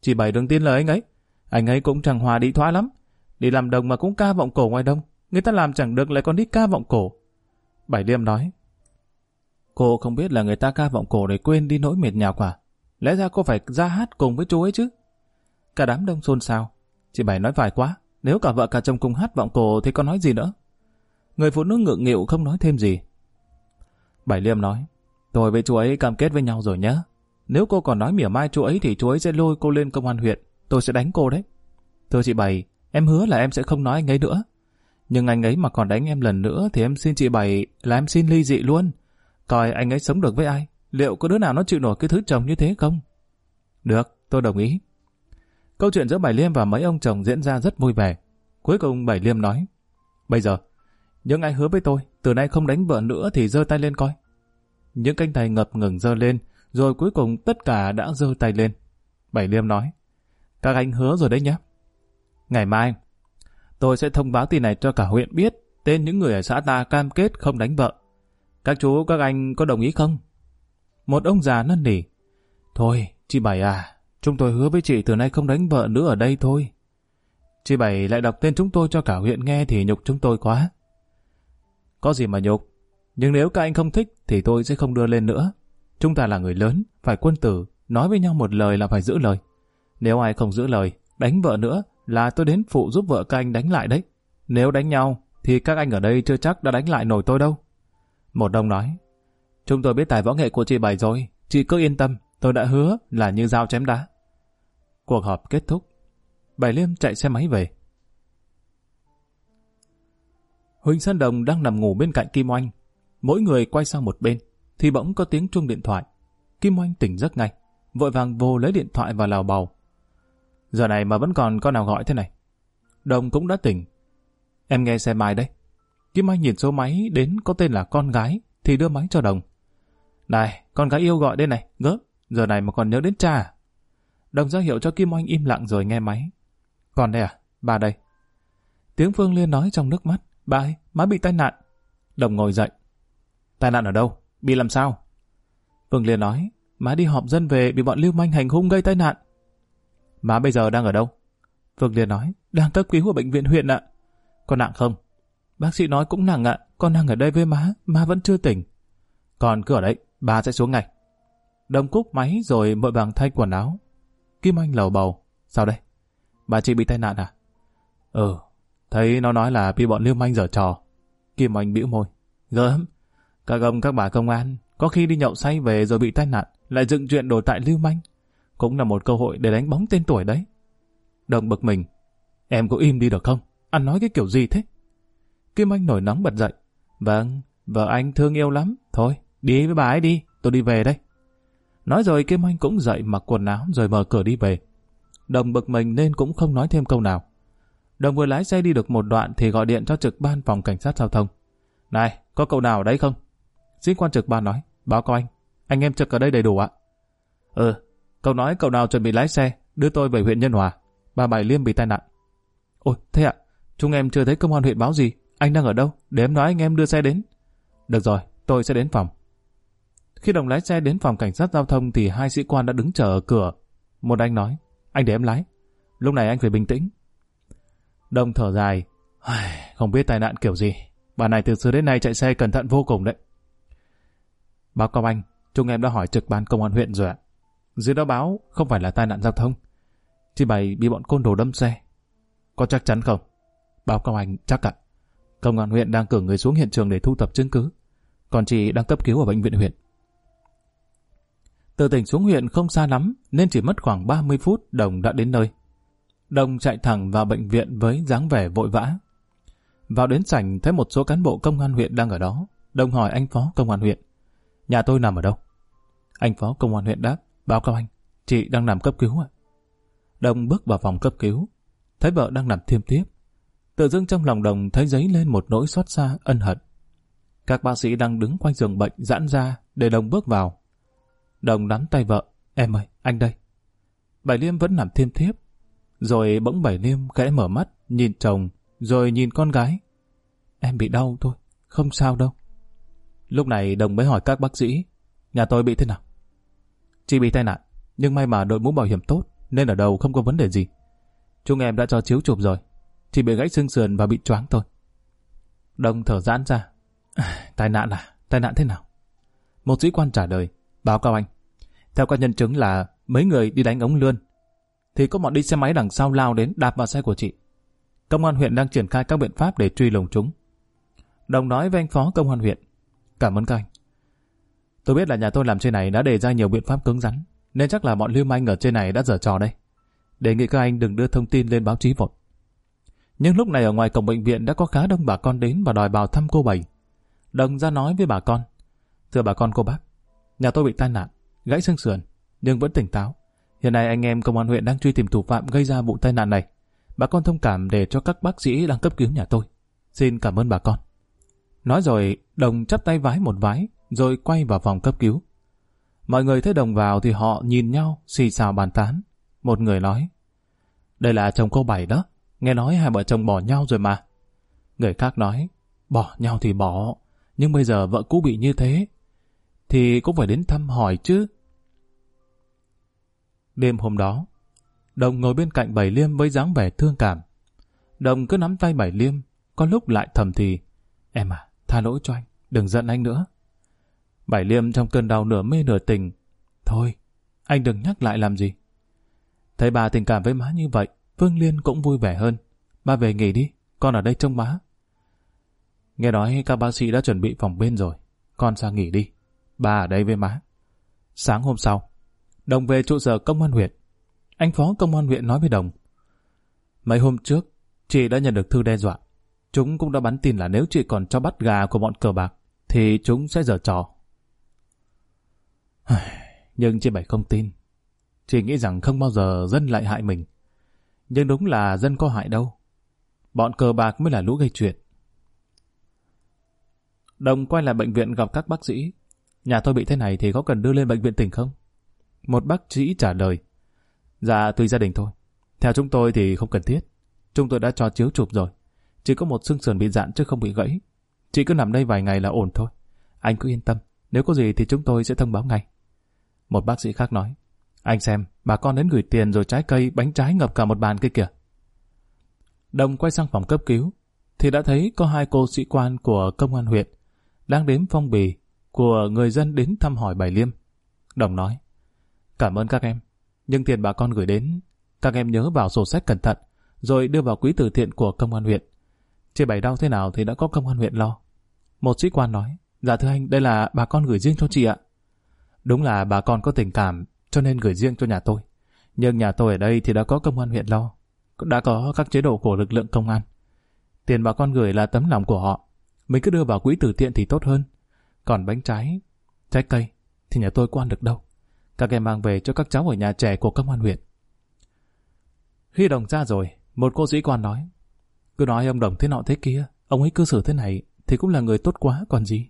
Chị Bảy đừng tin lời anh ấy, anh ấy cũng chẳng hòa đi thoá lắm. Đi làm đồng mà cũng ca vọng cổ ngoài đông, người ta làm chẳng được lại còn đi ca vọng cổ. Bảy Liêm nói, cô không biết là người ta ca vọng cổ để quên đi nỗi mệt nhọc à? Lẽ ra cô phải ra hát cùng với chú ấy chứ? Cả đám đông xôn xao. Chị Bảy nói vài quá, nếu cả vợ cả chồng cùng hát vọng cổ thì có nói gì nữa? Người phụ nữ ngượng nghịu không nói thêm gì. Bảy Liêm nói, tôi với chú ấy cam kết với nhau rồi nhé. Nếu cô còn nói mỉa mai chú ấy thì chú ấy sẽ lôi cô lên công an huyện. Tôi sẽ đánh cô đấy. Thưa chị Bảy, em hứa là em sẽ không nói anh ấy nữa. Nhưng anh ấy mà còn đánh em lần nữa thì em xin chị Bảy là em xin ly dị luôn. Coi anh ấy sống được với ai. Liệu có đứa nào nó chịu nổi cái thứ chồng như thế không? Được, tôi đồng ý. Câu chuyện giữa Bảy Liêm và mấy ông chồng diễn ra rất vui vẻ. Cuối cùng Bảy Liêm nói, Bây giờ, những ai hứa với tôi, từ nay không đánh vợ nữa thì giơ tay lên coi. Những canh tay ngập ngừng giơ lên, rồi cuối cùng tất cả đã giơ tay lên. Bảy Liêm nói, Các anh hứa rồi đấy nhé. Ngày mai, tôi sẽ thông báo tin này cho cả huyện biết tên những người ở xã ta cam kết không đánh vợ. Các chú, các anh có đồng ý không? Một ông già năn nỉ. Thôi, Chị Bảy à, chúng tôi hứa với chị từ nay không đánh vợ nữa ở đây thôi. Chị Bảy lại đọc tên chúng tôi cho cả huyện nghe thì nhục chúng tôi quá. Có gì mà nhục, nhưng nếu các anh không thích thì tôi sẽ không đưa lên nữa. Chúng ta là người lớn, phải quân tử, nói với nhau một lời là phải giữ lời. Nếu ai không giữ lời, đánh vợ nữa là tôi đến phụ giúp vợ các anh đánh lại đấy. Nếu đánh nhau, thì các anh ở đây chưa chắc đã đánh lại nổi tôi đâu. Một đông nói, chúng tôi biết tài võ nghệ của chị Bảy rồi, chị cứ yên tâm, tôi đã hứa là như dao chém đá. Cuộc họp kết thúc, Bảy Liêm chạy xe máy về. Huỳnh Sơn Đồng đang nằm ngủ bên cạnh Kim Oanh. Mỗi người quay sang một bên, thì bỗng có tiếng chuông điện thoại. Kim Oanh tỉnh giấc ngay, vội vàng vô lấy điện thoại và lào bầu. Giờ này mà vẫn còn con nào gọi thế này. Đồng cũng đã tỉnh. Em nghe xe mai đây. Kim Anh nhìn số máy đến có tên là con gái, thì đưa máy cho Đồng. Này, con gái yêu gọi đây này, gớp, giờ này mà còn nhớ đến cha à? Đồng ra hiệu cho Kim Anh im lặng rồi nghe máy. Còn đây à? Bà đây. Tiếng Phương Liên nói trong nước mắt. Bà ơi, má bị tai nạn. Đồng ngồi dậy. Tai nạn ở đâu? Bị làm sao? Phương Liên nói. Má đi họp dân về bị bọn lưu manh hành hung gây tai nạn. Má bây giờ đang ở đâu? Phương Liên nói. Đang cấp cứu ở bệnh viện huyện ạ. Có nặng không? Bác sĩ nói cũng nặng ạ. Con đang ở đây với má. Má vẫn chưa tỉnh. Còn cứ ở đấy. Bà sẽ xuống ngay. Đồng cúc máy rồi vội vàng thay quần áo. Kim Anh lầu bầu. Sao đây? Bà chị bị tai nạn à? Ừ, thấy nó nói là bị bọn lưu manh giở trò. Kim Anh bĩu môi. Gớm, các ông các bà công an, có khi đi nhậu say về rồi bị tai nạn, lại dựng chuyện đổ tại lưu manh. Cũng là một cơ hội để đánh bóng tên tuổi đấy. Đồng bực mình. Em có im đi được không? Anh nói cái kiểu gì thế? Kim Anh nổi nóng bật dậy. Vâng, vợ anh thương yêu lắm. Thôi, đi với bà ấy đi, tôi đi về đây. Nói rồi Kim Anh cũng dậy mặc quần áo rồi mở cửa đi về. Đồng bực mình nên cũng không nói thêm câu nào. Đồng vừa lái xe đi được một đoạn thì gọi điện cho trực ban phòng cảnh sát giao thông. Này, có cậu nào ở đấy không? Sĩ quan trực ban nói, báo cáo anh, anh em trực ở đây đầy đủ ạ. Ừ, cậu nói cậu nào chuẩn bị lái xe, đưa tôi về huyện Nhân Hòa. Bà Bảy Liêm bị tai nạn. Ôi, thế ạ, chúng em chưa thấy công an huyện báo gì. Anh đang ở đâu? Để em nói anh em đưa xe đến. Được rồi, tôi sẽ đến phòng. Khi đồng lái xe đến phòng cảnh sát giao thông thì hai sĩ quan đã đứng chờ ở cửa. Một anh nói, anh để em lái. Lúc này anh phải bình tĩnh. Đồng thở dài, không biết tai nạn kiểu gì. Bà này từ xưa đến nay chạy xe cẩn thận vô cùng đấy. Báo công anh, chúng em đã hỏi trực ban công an huyện rồi ạ. Dưới đó báo không phải là tai nạn giao thông. Chị bày bị bọn côn đồ đâm xe. Có chắc chắn không? Báo công anh, chắc ạ. Công an huyện đang cử người xuống hiện trường để thu thập chứng cứ. Còn chị đang cấp cứu ở bệnh viện huyện. Từ tỉnh xuống huyện không xa lắm nên chỉ mất khoảng 30 phút Đồng đã đến nơi. Đồng chạy thẳng vào bệnh viện với dáng vẻ vội vã. Vào đến sảnh thấy một số cán bộ công an huyện đang ở đó. Đồng hỏi anh phó công an huyện. Nhà tôi nằm ở đâu? Anh phó công an huyện đáp. Báo cáo anh, chị đang nằm cấp cứu ạ. Đồng bước vào phòng cấp cứu. Thấy vợ đang nằm thiêm tiếp. Tự dưng trong lòng đồng thấy giấy lên một nỗi xót xa, ân hận. Các bác sĩ đang đứng quanh giường bệnh giãn ra để đồng bước vào. Đồng nắm tay vợ. Em ơi, anh đây. Bảy Liêm vẫn nằm thiêm thiếp. Rồi bỗng Bảy Liêm khẽ mở mắt, nhìn chồng, rồi nhìn con gái. Em bị đau thôi, không sao đâu. Lúc này Đồng mới hỏi các bác sĩ, nhà tôi bị thế nào? Chị bị tai nạn, nhưng may mà đội mũ bảo hiểm tốt, nên ở đầu không có vấn đề gì. Chúng em đã cho chiếu chụp rồi, chỉ bị gãy xương sườn và bị choáng thôi. Đồng thở giãn ra. À, tai nạn à? Tai nạn thế nào? Một sĩ quan trả lời. Báo cáo anh. Theo các nhân chứng là mấy người đi đánh ống lươn. Thì có bọn đi xe máy đằng sau lao đến đạp vào xe của chị. Công an huyện đang triển khai các biện pháp để truy lùng chúng. Đồng nói với anh phó công an huyện. Cảm ơn các anh. Tôi biết là nhà tôi làm trên này đã đề ra nhiều biện pháp cứng rắn, nên chắc là bọn lưu manh ở trên này đã dở trò đây. Đề nghị các anh đừng đưa thông tin lên báo chí vội. Nhưng lúc này ở ngoài cổng bệnh viện đã có khá đông bà con đến và đòi vào thăm cô Bảy. Đồng ra nói với bà con. Thưa bà con cô bác, nhà tôi bị tai nạn, gãy xương sườn, nhưng vẫn tỉnh táo. Hiện nay anh em công an huyện đang truy tìm thủ phạm gây ra vụ tai nạn này. Bà con thông cảm để cho các bác sĩ đang cấp cứu nhà tôi. Xin cảm ơn bà con. Nói rồi, Đồng chắp tay vái một vái, rồi quay vào phòng cấp cứu. Mọi người thấy Đồng vào thì họ nhìn nhau, xì xào bàn tán. Một người nói, đây là chồng cô Bảy đó, nghe nói hai vợ chồng bỏ nhau rồi mà. Người khác nói, bỏ nhau thì bỏ, nhưng bây giờ vợ cũ bị như thế, thì cũng phải đến thăm hỏi chứ. Đêm hôm đó, Đồng ngồi bên cạnh Bảy Liêm với dáng vẻ thương cảm. Đồng cứ nắm tay Bảy Liêm, có lúc lại thầm thì, em à, tha lỗi cho anh, đừng giận anh nữa. Bảy Liêm trong cơn đau nửa mê nửa tình, thôi, anh đừng nhắc lại làm gì. Thấy bà tình cảm với má như vậy, Phương Liên cũng vui vẻ hơn. Ba về nghỉ đi, con ở đây trông má. Nghe nói các bác sĩ đã chuẩn bị phòng bên rồi, con sang nghỉ đi. Ba ở đây với má. Sáng hôm sau, Đồng về trụ sở công an huyện. Anh phó công an huyện nói với Đồng. Mấy hôm trước, chị đã nhận được thư đe dọa. Chúng cũng đã bắn tin là nếu chị còn cho bắt gà của bọn cờ bạc, thì chúng sẽ dở trò. Nhưng chị Bảy không tin. Chị nghĩ rằng không bao giờ dân lại hại mình. Nhưng đúng là dân có hại đâu. Bọn cờ bạc mới là lũ gây chuyện. Đồng quay lại bệnh viện gặp các bác sĩ. Nhà tôi bị thế này thì có cần đưa lên bệnh viện tỉnh không? Một bác sĩ trả lời. Dạ, tùy gia đình thôi. Theo chúng tôi thì không cần thiết. Chúng tôi đã cho chiếu chụp rồi. Chỉ có một xương sườn bị dạn chứ không bị gãy. Chị cứ nằm đây vài ngày là ổn thôi. Anh cứ yên tâm. Nếu có gì thì chúng tôi sẽ thông báo ngay. Một bác sĩ khác nói. Anh xem, bà con đến gửi tiền rồi trái cây, bánh trái ngập cả một bàn kia kìa. Đồng quay sang phòng cấp cứu, thì đã thấy có hai cô sĩ quan của công an huyện đang đếm phong bì của người dân đến thăm hỏi Bảy Liêm. Đồng nói, cảm ơn các em, nhưng tiền bà con gửi đến, các em nhớ vào sổ sách cẩn thận, rồi đưa vào quỹ từ thiện của công an huyện. Chị Bảy đau thế nào thì đã có công an huyện lo. Một sĩ quan nói, dạ thưa anh, đây là bà con gửi riêng cho chị ạ. Đúng là bà con có tình cảm, cho nên gửi riêng cho nhà tôi. Nhưng nhà tôi ở đây thì đã có công an huyện lo, đã có các chế độ của lực lượng công an. Tiền bà con gửi là tấm lòng của họ, mình cứ đưa vào quỹ từ thiện thì tốt hơn. Còn bánh trái, trái cây thì nhà tôi có ăn được đâu. Các em mang về cho các cháu ở nhà trẻ của công an huyện. Khi đồng ra rồi, một cô sĩ quan nói, cứ nói ông đồng thế nọ thế kia, ông ấy cư xử thế này thì cũng là người tốt quá còn gì.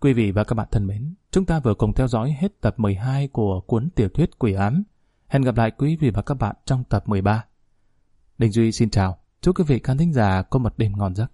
Quý vị và các bạn thân mến, chúng ta vừa cùng theo dõi hết tập 12 của cuốn tiểu thuyết Quỷ ám. Hẹn gặp lại quý vị và các bạn trong tập 13. Đình Duy xin chào, chúc quý vị khán thính giả có một đêm ngon giấc.